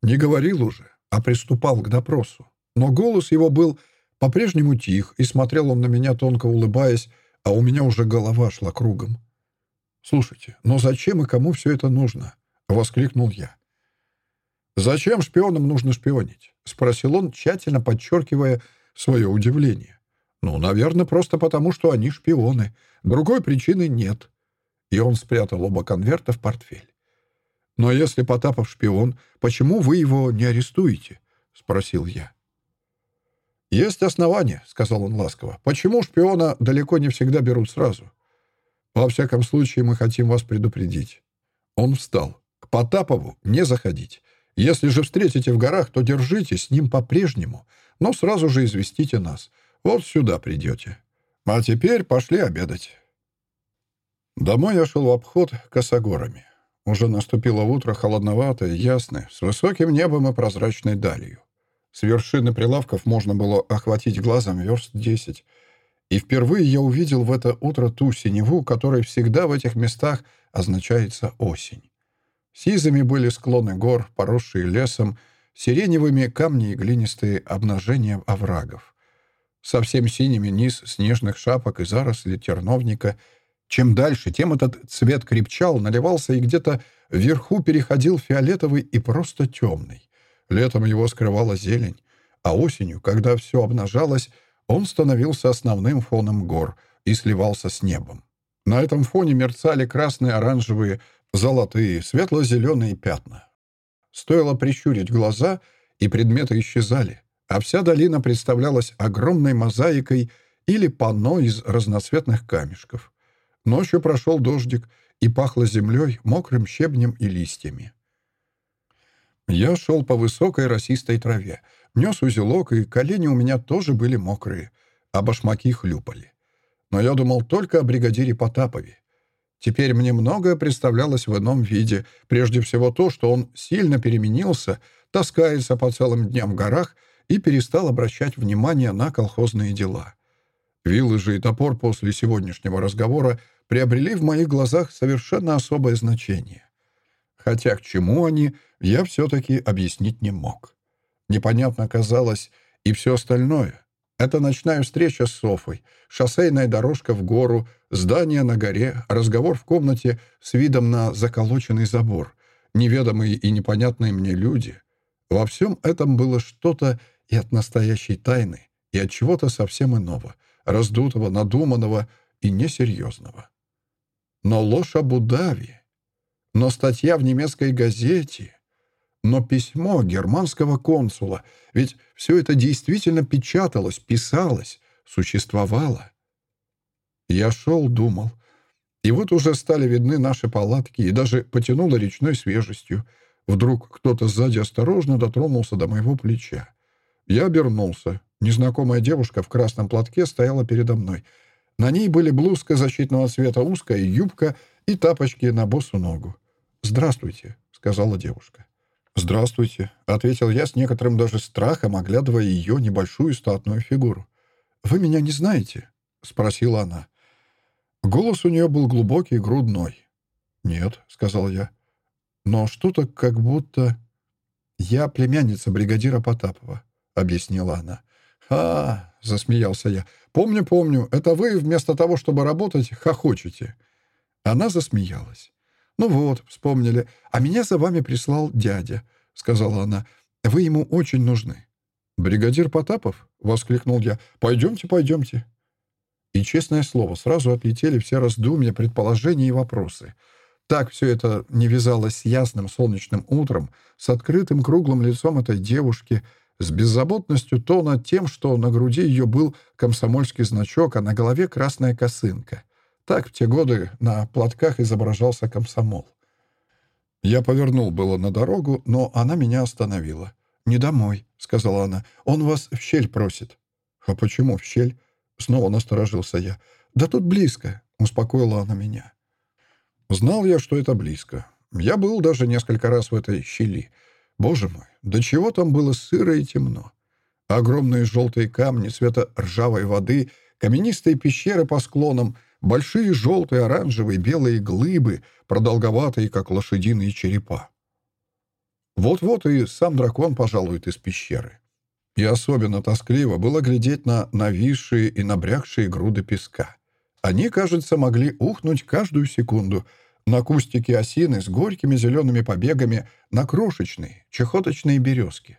Не говорил уже, а приступал к допросу. Но голос его был по-прежнему тих, и смотрел он на меня, тонко улыбаясь, а у меня уже голова шла кругом. «Слушайте, но зачем и кому все это нужно?» — воскликнул я. «Зачем шпионам нужно шпионить?» — спросил он, тщательно подчеркивая свое удивление. «Ну, наверное, просто потому, что они шпионы. Другой причины нет». И он спрятал оба конверта в портфель. «Но если Потапов шпион, почему вы его не арестуете?» — спросил я. «Есть основания», — сказал он ласково. «Почему шпиона далеко не всегда берут сразу? Во всяком случае, мы хотим вас предупредить». Он встал. Потапову не заходить. Если же встретите в горах, то держите с ним по-прежнему, но сразу же известите нас. Вот сюда придете. А теперь пошли обедать». Домой я шел в обход косогорами. Уже наступило утро холодноватое, ясное, с высоким небом и прозрачной далью. С вершины прилавков можно было охватить глазом верст десять. И впервые я увидел в это утро ту синеву, которая всегда в этих местах означается осень. Сизыми были склоны гор, поросшие лесом, сиреневыми камни и глинистые обнажения оврагов. Совсем синими низ снежных шапок и заросли терновника — чем дальше, тем этот цвет крепчал, наливался и где-то вверху переходил фиолетовый и просто темный. Летом его скрывала зелень, а осенью, когда все обнажалось, он становился основным фоном гор и сливался с небом. На этом фоне мерцали красные, оранжевые, золотые, светло-зеленые пятна. Стоило прищурить глаза, и предметы исчезали, а вся долина представлялась огромной мозаикой или панно из разноцветных камешков. Ночью прошел дождик, и пахло землей, мокрым щебнем и листьями. Я шел по высокой росистой траве, нес узелок, и колени у меня тоже были мокрые, а башмаки хлюпали. Но я думал только о бригадире Потапове. Теперь мне многое представлялось в ином виде. Прежде всего то, что он сильно переменился, таскается по целым дням в горах и перестал обращать внимание на колхозные дела. Виллы же и топор после сегодняшнего разговора приобрели в моих глазах совершенно особое значение. Хотя к чему они, я все-таки объяснить не мог. Непонятно казалось и все остальное. Это ночная встреча с Софой, шоссейная дорожка в гору, здание на горе, разговор в комнате с видом на заколоченный забор, неведомые и непонятные мне люди. Во всем этом было что-то и от настоящей тайны, и от чего-то совсем иного, раздутого, надуманного и несерьезного. Но ложь об удави, но статья в немецкой газете, но письмо германского консула, ведь все это действительно печаталось, писалось, существовало. Я шел, думал, и вот уже стали видны наши палатки, и даже потянуло речной свежестью. Вдруг кто-то сзади осторожно дотронулся до моего плеча. Я обернулся. Незнакомая девушка в красном платке стояла передо мной — на ней были блузка защитного цвета, узкая юбка и тапочки на босу ногу. «Здравствуйте», — сказала девушка. «Здравствуйте», — ответил я с некоторым даже страхом, оглядывая ее небольшую статную фигуру. «Вы меня не знаете?» — спросила она. Голос у нее был глубокий и грудной. «Нет», — сказал я. «Но что-то как будто...» «Я племянница бригадира Потапова», — объяснила она. «А, — засмеялся я, — помню, помню, это вы вместо того, чтобы работать, хохочете». Она засмеялась. «Ну вот, вспомнили. А меня за вами прислал дядя», — сказала она. «Вы ему очень нужны». «Бригадир Потапов?» — воскликнул я. «Пойдемте, пойдемте». И, честное слово, сразу отлетели все раздумья, предположения и вопросы. Так все это не вязалось с ясным солнечным утром, с открытым круглым лицом этой девушки — с беззаботностью тона тем, что на груди ее был комсомольский значок, а на голове красная косынка. Так в те годы на платках изображался комсомол. Я повернул было на дорогу, но она меня остановила. «Не домой», — сказала она. «Он вас в щель просит». «А почему в щель?» Снова насторожился я. «Да тут близко», — успокоила она меня. Знал я, что это близко. Я был даже несколько раз в этой щели — Боже мой, до чего там было сыро и темно. Огромные желтые камни цвета ржавой воды, каменистые пещеры по склонам, большие желтые, оранжевые, белые глыбы, продолговатые, как лошадиные черепа. Вот-вот и сам дракон пожалует из пещеры. И особенно тоскливо было глядеть на нависшие и набрякшие груды песка. Они, кажется, могли ухнуть каждую секунду — на кустике осины с горькими зелеными побегами на крошечные, чехоточные березки.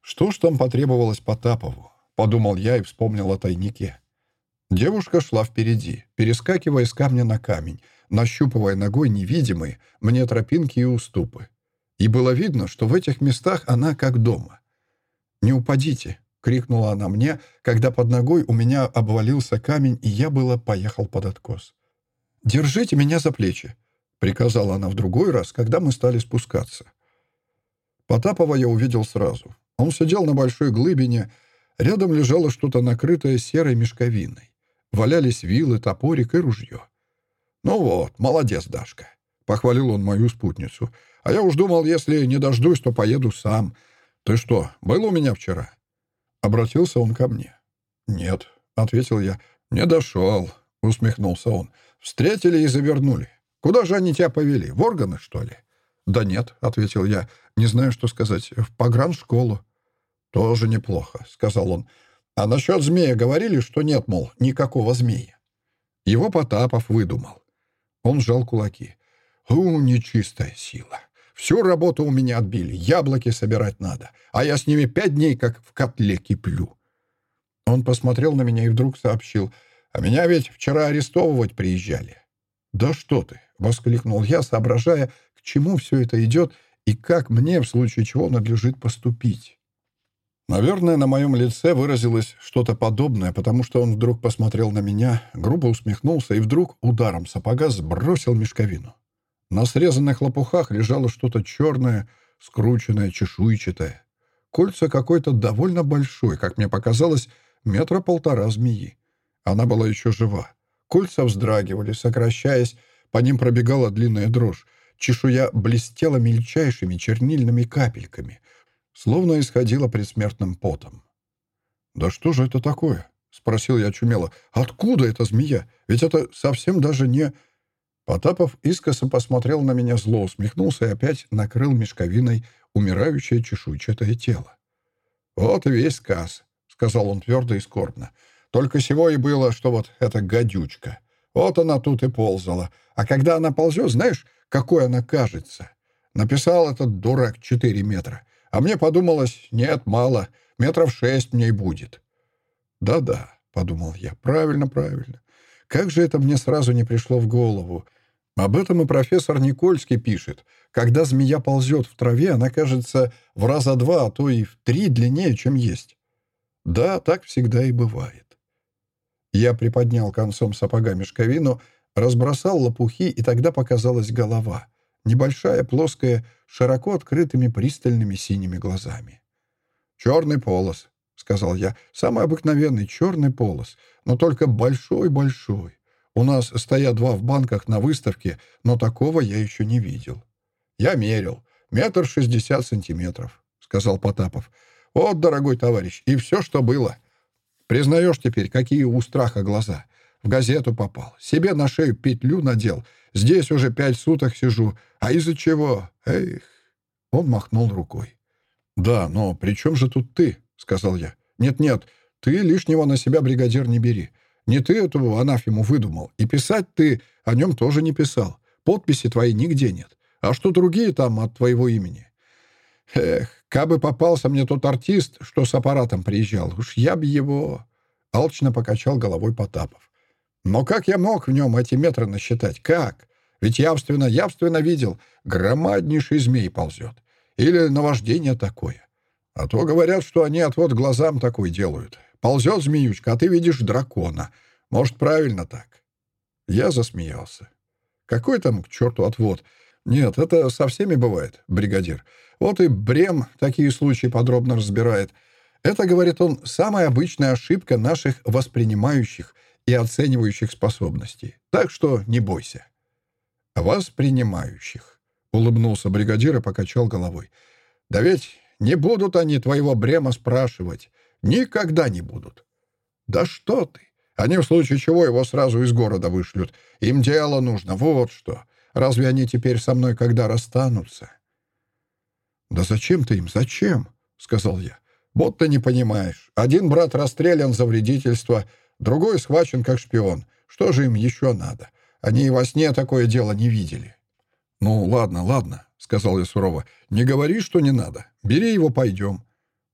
Что ж там потребовалось Потапову? Подумал я и вспомнил о тайнике. Девушка шла впереди, перескакивая с камня на камень, нащупывая ногой невидимые мне тропинки и уступы. И было видно, что в этих местах она как дома. «Не упадите!» — крикнула она мне, когда под ногой у меня обвалился камень, и я было поехал под откос. «Держите меня за плечи!» приказала она в другой раз, когда мы стали спускаться. Потапова я увидел сразу. Он сидел на большой глыбине, рядом лежало что-то накрытое серой мешковиной. Валялись вилы, топорик и ружье. «Ну вот, молодец, Дашка», — похвалил он мою спутницу. «А я уж думал, если не дождусь, то поеду сам. Ты что, был у меня вчера?» Обратился он ко мне. «Нет», — ответил я. «Не дошел», — усмехнулся он. «Встретили и завернули. Куда же они тебя повели? В органы, что ли?» «Да нет», — ответил я. «Не знаю, что сказать. В пограншколу». «Тоже неплохо», — сказал он. «А насчет змея говорили, что нет, мол, никакого змея?» Его Потапов выдумал. Он сжал кулаки. «У, нечистая сила. Всю работу у меня отбили. Яблоки собирать надо. А я с ними пять дней как в котле киплю». Он посмотрел на меня и вдруг сообщил. «А меня ведь вчера арестовывать приезжали». «Да что ты!» — воскликнул я, соображая, к чему все это идет и как мне, в случае чего, надлежит поступить. Наверное, на моем лице выразилось что-то подобное, потому что он вдруг посмотрел на меня, грубо усмехнулся и вдруг ударом сапога сбросил мешковину. На срезанных лопухах лежало что-то черное, скрученное, чешуйчатое. Кольца какой-то довольно большой, как мне показалось, метра полтора змеи. Она была еще жива. Кольца вздрагивали, сокращаясь, по ним пробегала длинная дрожь. Чешуя блестела мельчайшими чернильными капельками, словно исходила предсмертным потом. «Да что же это такое?» — спросил я чумело. «Откуда эта змея? Ведь это совсем даже не...» Потапов искоса посмотрел на меня зло, усмехнулся и опять накрыл мешковиной умирающее чешуйчатое тело. «Вот и весь сказ», — сказал он твердо и скорбно. «Только всего и было, что вот эта гадючка. Вот она тут и ползала. А когда она ползет, знаешь, какой она кажется? Написал этот дурак четыре метра. А мне подумалось, нет, мало, метров шесть мне и будет. «Да-да», — подумал я, — «правильно, правильно. Как же это мне сразу не пришло в голову? Об этом и профессор Никольский пишет. Когда змея ползет в траве, она кажется в раза два, а то и в три длиннее, чем есть. Да, так всегда и бывает. Я приподнял концом сапога мешковину, разбросал лопухи, и тогда показалась голова. Небольшая, плоская, широко открытыми пристальными синими глазами. «Черный полос», — сказал я. «Самый обыкновенный черный полос, но только большой-большой. У нас стоят два в банках на выставке, но такого я еще не видел». «Я мерил. Метр шестьдесят сантиметров», — сказал Потапов. «Вот, дорогой товарищ, и все, что было. Признаешь теперь, какие у страха глаза. В газету попал, себе на шею петлю надел. Здесь уже пять суток сижу. А из-за чего? Эх!» Он махнул рукой. «Да, но при чем же тут ты?» — сказал я. «Нет-нет, ты лишнего на себя, бригадир, не бери. Не ты эту анафему выдумал. И писать ты о нем тоже не писал. Подписи твоей нигде нет. А что другие там от твоего имени? Эх, кабы попался мне тот артист, что с аппаратом приезжал, уж я б его...» Алчно покачал головой Потапов. «Но как я мог в нем эти метры насчитать? Как? Ведь явственно, явственно видел, громаднейший змей ползет. Или наваждение такое. А то говорят, что они отвод глазам такой делают. Ползет змеючка, а ты видишь дракона. Может, правильно так?» Я засмеялся. «Какой там к черту отвод? Нет, это со всеми бывает, бригадир. Вот и Брем такие случаи подробно разбирает. Это, говорит он, самая обычная ошибка наших воспринимающих и оценивающих способностей. Так что не бойся. Воспринимающих. Улыбнулся бригадир и покачал головой. Да ведь не будут они твоего Брема спрашивать. Никогда не будут. Да что ты? Они в случае чего его сразу из города вышлют. Им дело нужно, вот что. Разве они теперь со мной когда расстанутся?» «Да зачем ты им, зачем?» — сказал я. «Вот ты не понимаешь. Один брат расстрелян за вредительство, другой схвачен как шпион. Что же им еще надо? Они и во сне такое дело не видели». «Ну, ладно, ладно», — сказал я сурово. «Не говори, что не надо. Бери его, пойдем».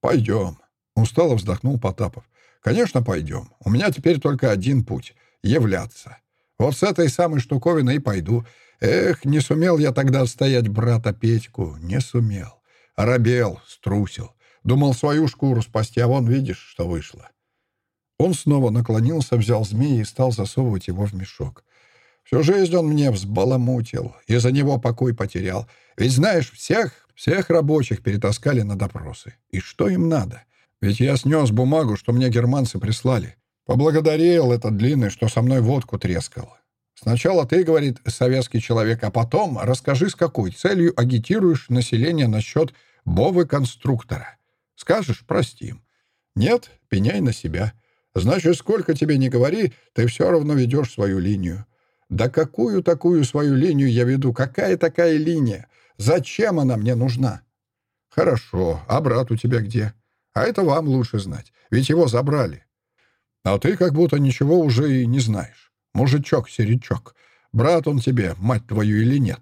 «Пойдем», — устало вздохнул Потапов. «Конечно, пойдем. У меня теперь только один путь — являться. Вот с этой самой штуковиной и пойду. Эх, не сумел я тогда отстоять брата Петьку, не сумел. Оробел, струсил. Думал свою шкуру спасти, а вон видишь, что вышло. Он снова наклонился, взял змея и стал засовывать его в мешок. Всю жизнь он мне взбаламутил, из-за него покой потерял. Ведь, знаешь, всех, всех рабочих перетаскали на допросы. И что им надо? Ведь я снес бумагу, что мне германцы прислали. Поблагодарил этот длинный, что со мной водку трескал. Сначала ты, говорит советский человек, а потом расскажи, с какой целью агитируешь население насчет Бовы-конструктора. Скажешь — простим. Нет — пеняй на себя. Значит, сколько тебе не говори, ты все равно ведешь свою линию. Да какую такую свою линию я веду? Какая такая линия? Зачем она мне нужна? Хорошо, а брат у тебя где? А это вам лучше знать, ведь его забрали. А ты как будто ничего уже и не знаешь. Мужичок, серичок. Брат он тебе, мать твою, или нет?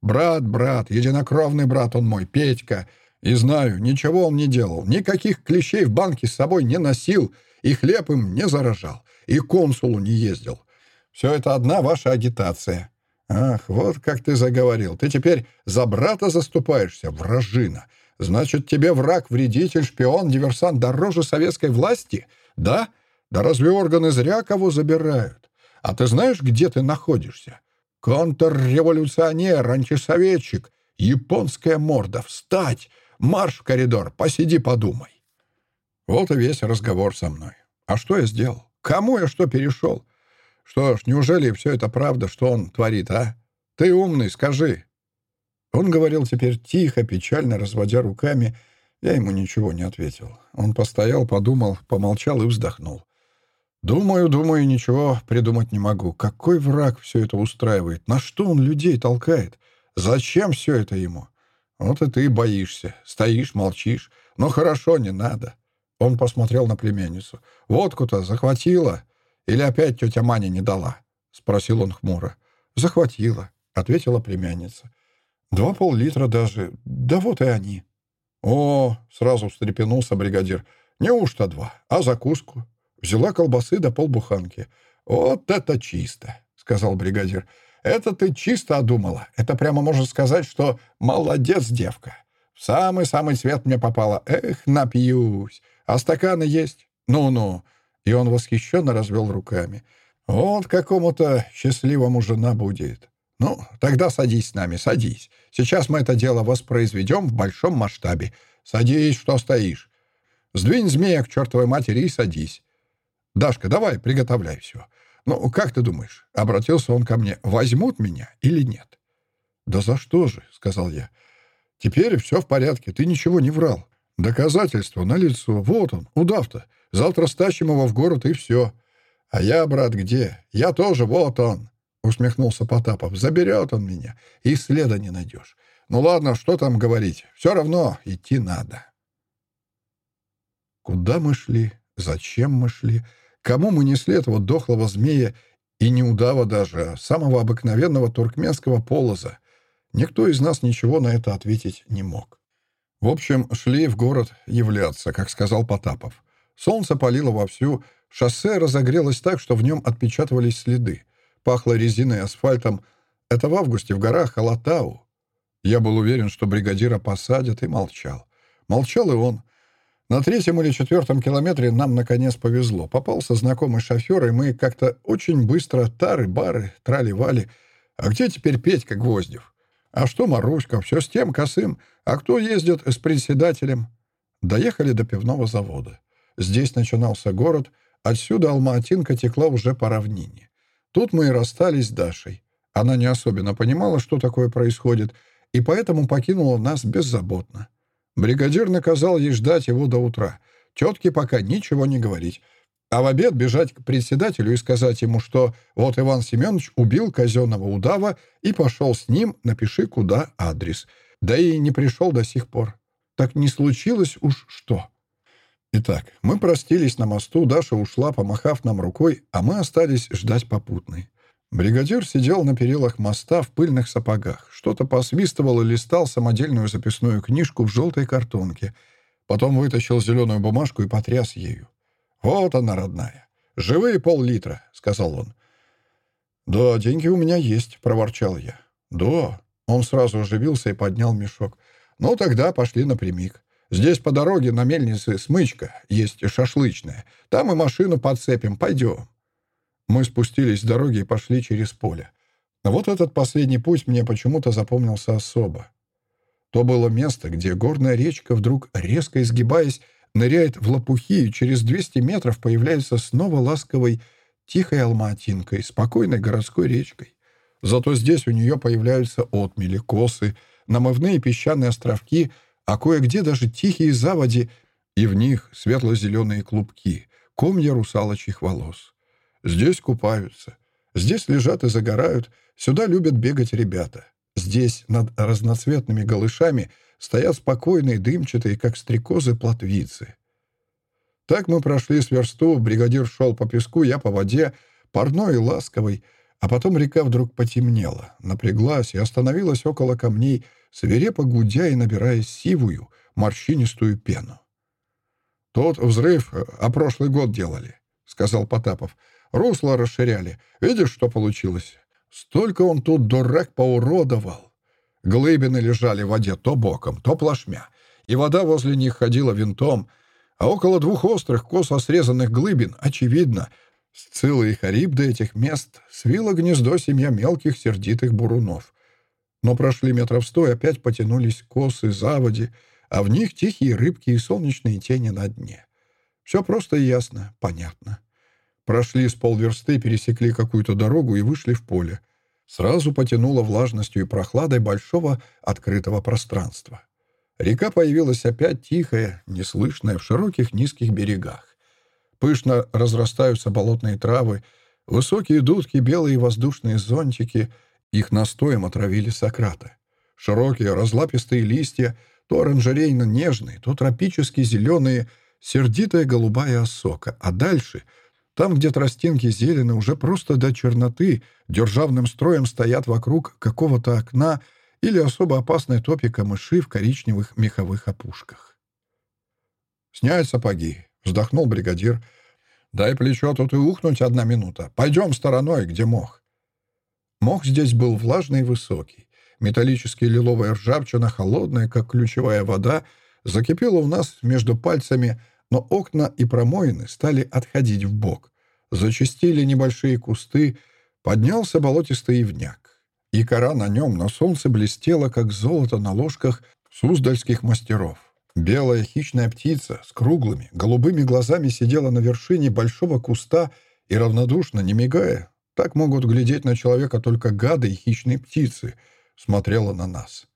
Брат, брат, единокровный брат он мой, Петька. И знаю, ничего он не делал, никаких клещей в банке с собой не носил, и хлеб им не заражал, и консулу не ездил. Все это одна ваша агитация. Ах, вот как ты заговорил. Ты теперь за брата заступаешься, вражина. Значит, тебе враг, вредитель, шпион, диверсант дороже советской власти? Да? Да разве органы зря кого забирают? А ты знаешь, где ты находишься? Контрреволюционер, антисоветчик, японская морда. Встать! Марш в коридор, посиди, подумай. Вот и весь разговор со мной. А что я сделал? Кому я что перешел? Что ж, неужели все это правда, что он творит, а? Ты умный, скажи. Он говорил теперь тихо, печально, разводя руками. Я ему ничего не ответил. Он постоял, подумал, помолчал и вздохнул. «Думаю, думаю, ничего придумать не могу. Какой враг все это устраивает? На что он людей толкает? Зачем все это ему? Вот и ты боишься. Стоишь, молчишь. Но хорошо, не надо. Он посмотрел на племянницу. «Водку-то захватила? Или опять тетя Маня не дала?» — спросил он хмуро. «Захватила», — ответила племянница. «Два пол-литра даже. Да вот и они». «О!» — сразу встрепенулся бригадир. «Неужто два? А закуску?» Взяла колбасы до полбуханки. «Вот это чисто!» — сказал бригадир. Это ты чисто одумала. Это прямо можно сказать, что молодец, девка. В самый-самый цвет мне попало. Эх, напьюсь. А стаканы есть? Ну-ну. И он восхищенно развел руками. Вот какому-то счастливому жена будет. Ну, тогда садись с нами, садись. Сейчас мы это дело воспроизведем в большом масштабе. Садись, что стоишь. Сдвинь змея к чертовой матери и садись. Дашка, давай, приготовляй все. «Ну, как ты думаешь?» — обратился он ко мне. «Возьмут меня или нет?» «Да за что же?» — сказал я. «Теперь все в порядке, ты ничего не врал. Доказательство налицо. Вот он, удав-то. Завтра стащим его в город, и все. А я, брат, где? Я тоже, вот он!» — усмехнулся Потапов. «Заберет он меня, и следа не найдешь. Ну ладно, что там говорить? Все равно идти надо». Куда мы шли? Зачем мы шли? Кому мы несли этого дохлого змея и не удава даже, самого обыкновенного туркменского полоза? Никто из нас ничего на это ответить не мог. В общем, шли в город являться, как сказал Потапов. Солнце палило вовсю, шоссе разогрелось так, что в нем отпечатывались следы. Пахло резиной и асфальтом. Это в августе в горах Алатау. Я был уверен, что бригадира посадят, и молчал. Молчал и он. На третьем или четвертом километре нам, наконец, повезло. Попался знакомый шофер, и мы как-то очень быстро тары-бары, трали-вали. А где теперь Петька Гвоздев? А что Маруська? Все с тем косым. А кто ездит с председателем? Доехали до пивного завода. Здесь начинался город. Отсюда Алма-Атинка текла уже по равнине. Тут мы и расстались с Дашей. Она не особенно понимала, что такое происходит, и поэтому покинула нас беззаботно. Бригадир наказал ей ждать его до утра. Тетке пока ничего не говорить. А в обед бежать к председателю и сказать ему, что вот Иван Семенович убил казенного удава и пошел с ним, напиши куда адрес. Да и не пришел до сих пор. Так не случилось уж что. Итак, мы простились на мосту, Даша ушла, помахав нам рукой, а мы остались ждать попутной. Бригадир сидел на перилах моста в пыльных сапогах, что-то посвистывал и листал самодельную записную книжку в желтой картонке. Потом вытащил зеленую бумажку и потряс ею. «Вот она, родная. Живые пол-литра», — сказал он. «Да, деньги у меня есть», — проворчал я. «Да». Он сразу оживился и поднял мешок. «Ну, тогда пошли напрямик. Здесь по дороге на мельнице смычка, есть шашлычная. Там и машину подцепим. Пойдем». Мы спустились с дороги и пошли через поле. Вот этот последний путь мне почему-то запомнился особо. То было место, где горная речка, вдруг резко изгибаясь, ныряет в лопухи, и через 200 метров появляется снова ласковой, тихой алматинкой, спокойной городской речкой. Зато здесь у нее появляются отмели, косы, намывные песчаные островки, а кое-где даже тихие заводи, и в них светло-зеленые клубки, комья русалочьих волос. Здесь купаются, здесь лежат и загорают, сюда любят бегать ребята. Здесь над разноцветными голышами стоят спокойные, дымчатые, как стрекозы, плотвицы. Так мы прошли с версту, бригадир шел по песку, я по воде, парной и ласковый, а потом река вдруг потемнела, напряглась и остановилась около камней, свирепо гудя и набирая сивую, морщинистую пену. «Тот взрыв, э, а прошлый год делали», — сказал Потапов. «Русло расширяли. Видишь, что получилось? Столько он тут, дурак, поуродовал. Глыбины лежали в воде то боком, то плашмя, и вода возле них ходила винтом, а около двух острых, косо срезанных глыбин, очевидно, Сцилла и Харибды этих мест свила гнездо семья мелких сердитых бурунов. Но прошли метров сто, и опять потянулись косы, заводи, а в них тихие рыбки и солнечные тени на дне. Все просто и ясно, понятно. Прошли с полверсты, пересекли какую-то дорогу и вышли в поле. Сразу потянуло влажностью и прохладой большого открытого пространства. Река появилась опять тихая, неслышная, в широких низких берегах. Пышно разрастаются болотные травы, высокие дудки, белые воздушные зонтики. Их настоем отравили Сократа. Широкие разлапистые листья, то оранжерейно-нежные, то тропически зеленые, сердитая голубая осока, а дальше — там, где тростинки зелены, уже просто до черноты, державным строем стоят вокруг какого-то окна или особо опасной топи камыши в коричневых меховых опушках. «Снять сапоги», — вздохнул бригадир. «Дай плечо тут и ухнуть одна минута. Пойдем стороной, где мох». Мох здесь был влажный и высокий. Металлический лиловая ржавчина, холодная, как ключевая вода, закипела у нас между пальцами — но окна и промоины стали отходить в бок. Зачастили небольшие кусты, поднялся болотистый ивняк. И кора на нем на солнце блестела, как золото на ложках суздальских мастеров. Белая хищная птица с круглыми, голубыми глазами сидела на вершине большого куста и равнодушно, не мигая, так могут глядеть на человека только гады и хищные птицы, смотрела на нас.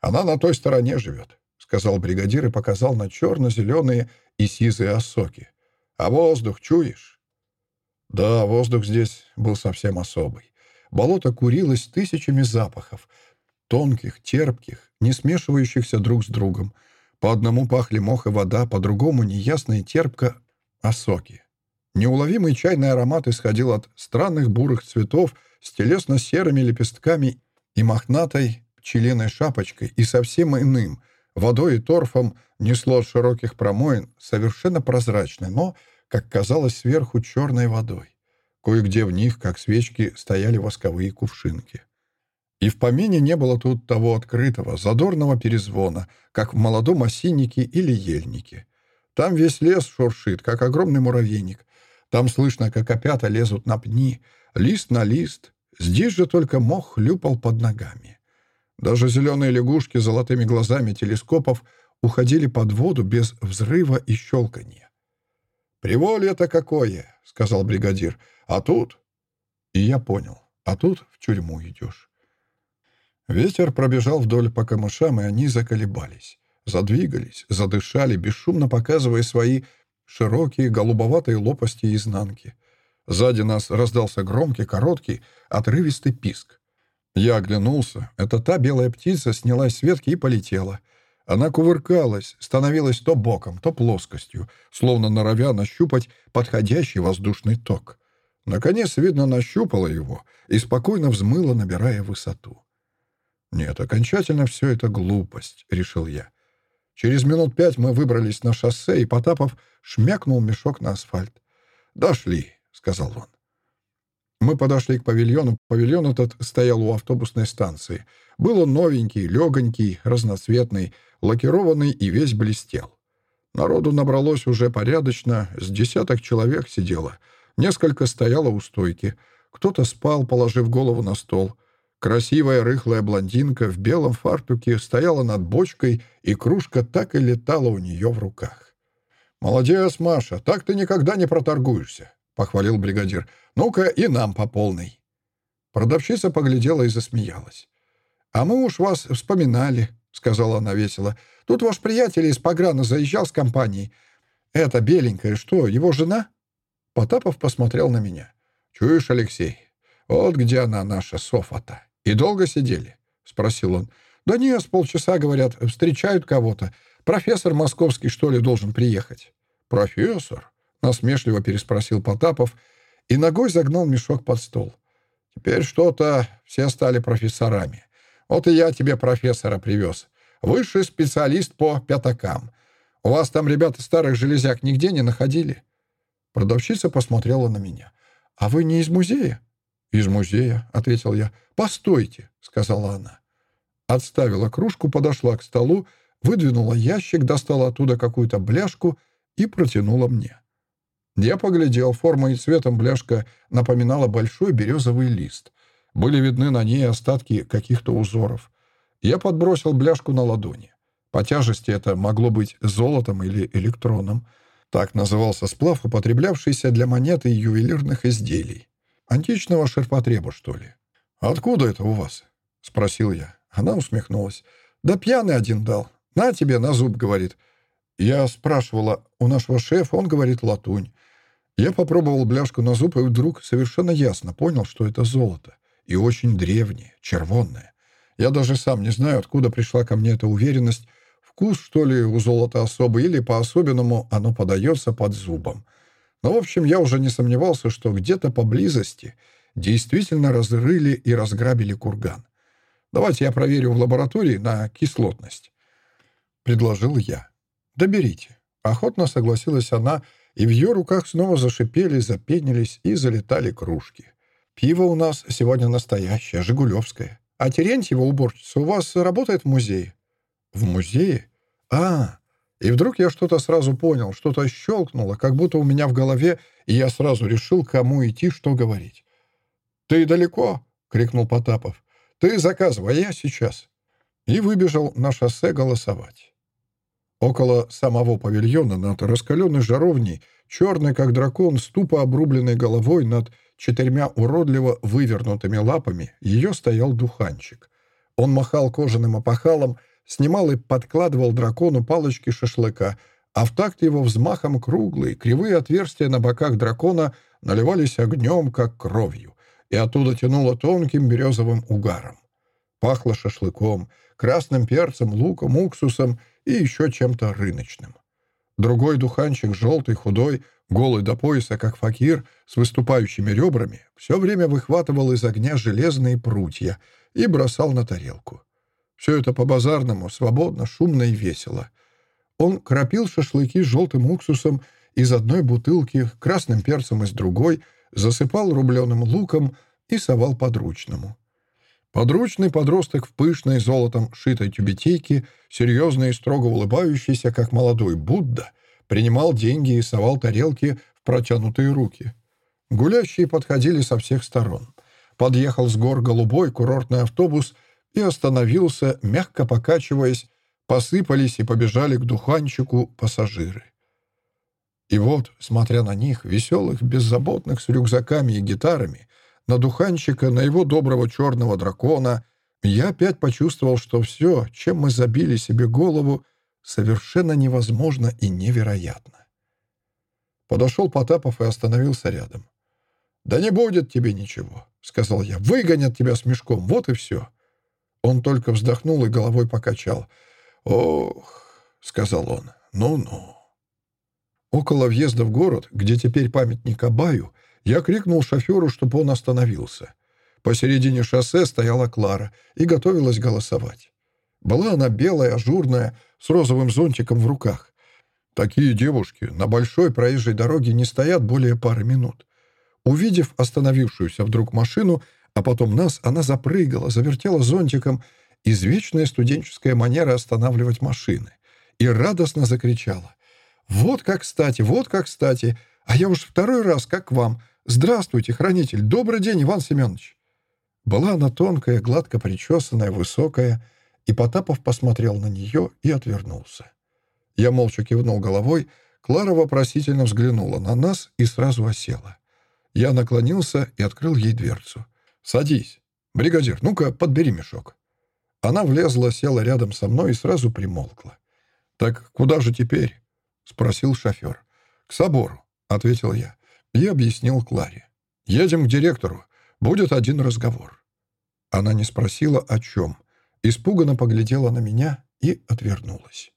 Она на той стороне живет. — сказал бригадир и показал на черно-зеленые и сизые осоки. «А воздух чуешь?» Да, воздух здесь был совсем особый. Болото курилось тысячами запахов, тонких, терпких, не смешивающихся друг с другом. По одному пахли мох и вода, по другому неясно и терпко осоки. Неуловимый чайный аромат исходил от странных бурых цветов с телесно-серыми лепестками и мохнатой пчелиной шапочкой и совсем иным — Водой и торфом несло от широких промоин, совершенно прозрачной, но, как казалось, сверху черной водой. Кое-где в них, как свечки, стояли восковые кувшинки. И в помине не было тут того открытого, задорного перезвона, как в молодом осиннике или ельнике. Там весь лес шуршит, как огромный муравейник. Там слышно, как опята лезут на пни, лист на лист. Здесь же только мох хлюпал под ногами. Даже зеленые лягушки с золотыми глазами телескопов уходили под воду без взрыва и щелканья. «Приволье-то какое!» — сказал бригадир. «А тут...» И я понял. «А тут в тюрьму идешь». Ветер пробежал вдоль по камышам, и они заколебались. Задвигались, задышали, бесшумно показывая свои широкие голубоватые лопасти и изнанки. Сзади нас раздался громкий, короткий, отрывистый писк. Я оглянулся. Это та белая птица снялась с ветки и полетела. Она кувыркалась, становилась то боком, то плоскостью, словно норовя нащупать подходящий воздушный ток. Наконец, видно, нащупала его и спокойно взмыла, набирая высоту. «Нет, окончательно все это глупость», — решил я. Через минут пять мы выбрались на шоссе, и Потапов шмякнул мешок на асфальт. «Дошли», — сказал он. Мы подошли к павильону. Павильон этот стоял у автобусной станции. Был он новенький, легонький, разноцветный, лакированный и весь блестел. Народу набралось уже порядочно, с десяток человек сидело. Несколько стояло у стойки. Кто-то спал, положив голову на стол. Красивая рыхлая блондинка в белом фартуке стояла над бочкой, и кружка так и летала у нее в руках. «Молодец, Маша, так ты никогда не проторгуешься», — похвалил бригадир. «Ну-ка и нам по полной». Продавщица поглядела и засмеялась. «А мы уж вас вспоминали», — сказала она весело. «Тут ваш приятель из Пограна заезжал с компанией. Это беленькая, что, его жена?» Потапов посмотрел на меня. «Чуешь, Алексей, вот где она, наша Софа-то. И долго сидели?» — спросил он. «Да нет, с полчаса, говорят, встречают кого-то. Профессор московский, что ли, должен приехать?» «Профессор?» — насмешливо переспросил Потапов и ногой загнал мешок под стол. «Теперь что-то все стали профессорами. Вот и я тебе профессора привез. Высший специалист по пятакам. У вас там ребята старых железяк нигде не находили?» Продавщица посмотрела на меня. «А вы не из музея?» «Из музея», — ответил я. «Постойте», — сказала она. Отставила кружку, подошла к столу, выдвинула ящик, достала оттуда какую-то бляшку и протянула мне. Я поглядел, формой и цветом бляшка напоминала большой березовый лист. Были видны на ней остатки каких-то узоров. Я подбросил бляшку на ладони. По тяжести это могло быть золотом или электроном. Так назывался сплав, употреблявшийся для монет и ювелирных изделий. Античного ширпотреба, что ли. «Откуда это у вас?» — спросил я. Она усмехнулась. «Да пьяный один дал. На тебе, на зуб», — говорит. Я спрашивала у нашего шефа, он говорит латунь. Я попробовал бляшку на зуб и вдруг совершенно ясно понял, что это золото. И очень древнее, червонное. Я даже сам не знаю, откуда пришла ко мне эта уверенность. Вкус, что ли, у золота особый, или по-особенному оно подается под зубом. Но, в общем, я уже не сомневался, что где-то поблизости действительно разрыли и разграбили курган. Давайте я проверю в лаборатории на кислотность. Предложил я. Доберите. Охотно согласилась она, и в ее руках снова зашипели, запенились и залетали кружки. Пиво у нас сегодня настоящее, жигулевское. А Терентьева, уборщица, у вас работает в музее? В музее? А, и вдруг я что-то сразу понял, что-то щелкнуло, как будто у меня в голове, и я сразу решил, кому идти, что говорить. «Ты далеко?» — крикнул Потапов. «Ты заказывай, а я сейчас». И выбежал на шоссе голосовать. Около самого павильона над раскаленной жаровней, черный как дракон, с тупо обрубленной головой над четырьмя уродливо вывернутыми лапами, ее стоял духанчик. Он махал кожаным опахалом, снимал и подкладывал дракону палочки шашлыка, а в такт его взмахом круглые, кривые отверстия на боках дракона наливались огнем, как кровью, и оттуда тянуло тонким березовым угаром. Пахло шашлыком, красным перцем, луком, уксусом и еще чем-то рыночным. Другой духанчик, желтый, худой, голый до пояса, как факир, с выступающими ребрами, все время выхватывал из огня железные прутья и бросал на тарелку. Все это по-базарному, свободно, шумно и весело. Он кропил шашлыки желтым уксусом из одной бутылки, красным перцем из другой, засыпал рубленым луком и совал подручному. Подручный подросток в пышной золотом шитой тюбетейке, серьезный и строго улыбающийся, как молодой Будда, принимал деньги и совал тарелки в протянутые руки. Гулящие подходили со всех сторон. Подъехал с гор голубой курортный автобус — и остановился, мягко покачиваясь, посыпались и побежали к духанчику пассажиры. И вот, смотря на них, веселых, беззаботных, с рюкзаками и гитарами, на духанчика, на его доброго черного дракона, я опять почувствовал, что все, чем мы забили себе голову, совершенно невозможно и невероятно. Подошел Потапов и остановился рядом. «Да не будет тебе ничего», — сказал я. «Выгонят тебя с мешком, вот и все». Он только вздохнул и головой покачал. «Ох», — сказал он, — «ну-ну». Около въезда в город, где теперь памятник Абаю, я крикнул шоферу, чтобы он остановился. Посередине шоссе стояла Клара и готовилась голосовать. Была она белая, ажурная, с розовым зонтиком в руках. Такие девушки на большой проезжей дороге не стоят более пары минут. Увидев остановившуюся вдруг машину, а потом нас она запрыгала, завертела зонтиком, извечная студенческая манера останавливать машины, и радостно закричала. «Вот как кстати, вот как кстати! А я уж второй раз, как к вам. «Здравствуйте, хранитель! Добрый день, Иван Семенович!» Была она тонкая, гладко причесанная, высокая, и Потапов посмотрел на нее и отвернулся. Я молча кивнул головой, Клара вопросительно взглянула на нас и сразу осела. Я наклонился и открыл ей дверцу. «Садись. Бригадир, ну-ка, подбери мешок». Она влезла, села рядом со мной и сразу примолкла. «Так куда же теперь?» — спросил шофер. «К собору», — ответил я. И объяснил Кларе. «Едем к директору. Будет один разговор». Она не спросила, о чем. Испуганно поглядела на меня и отвернулась.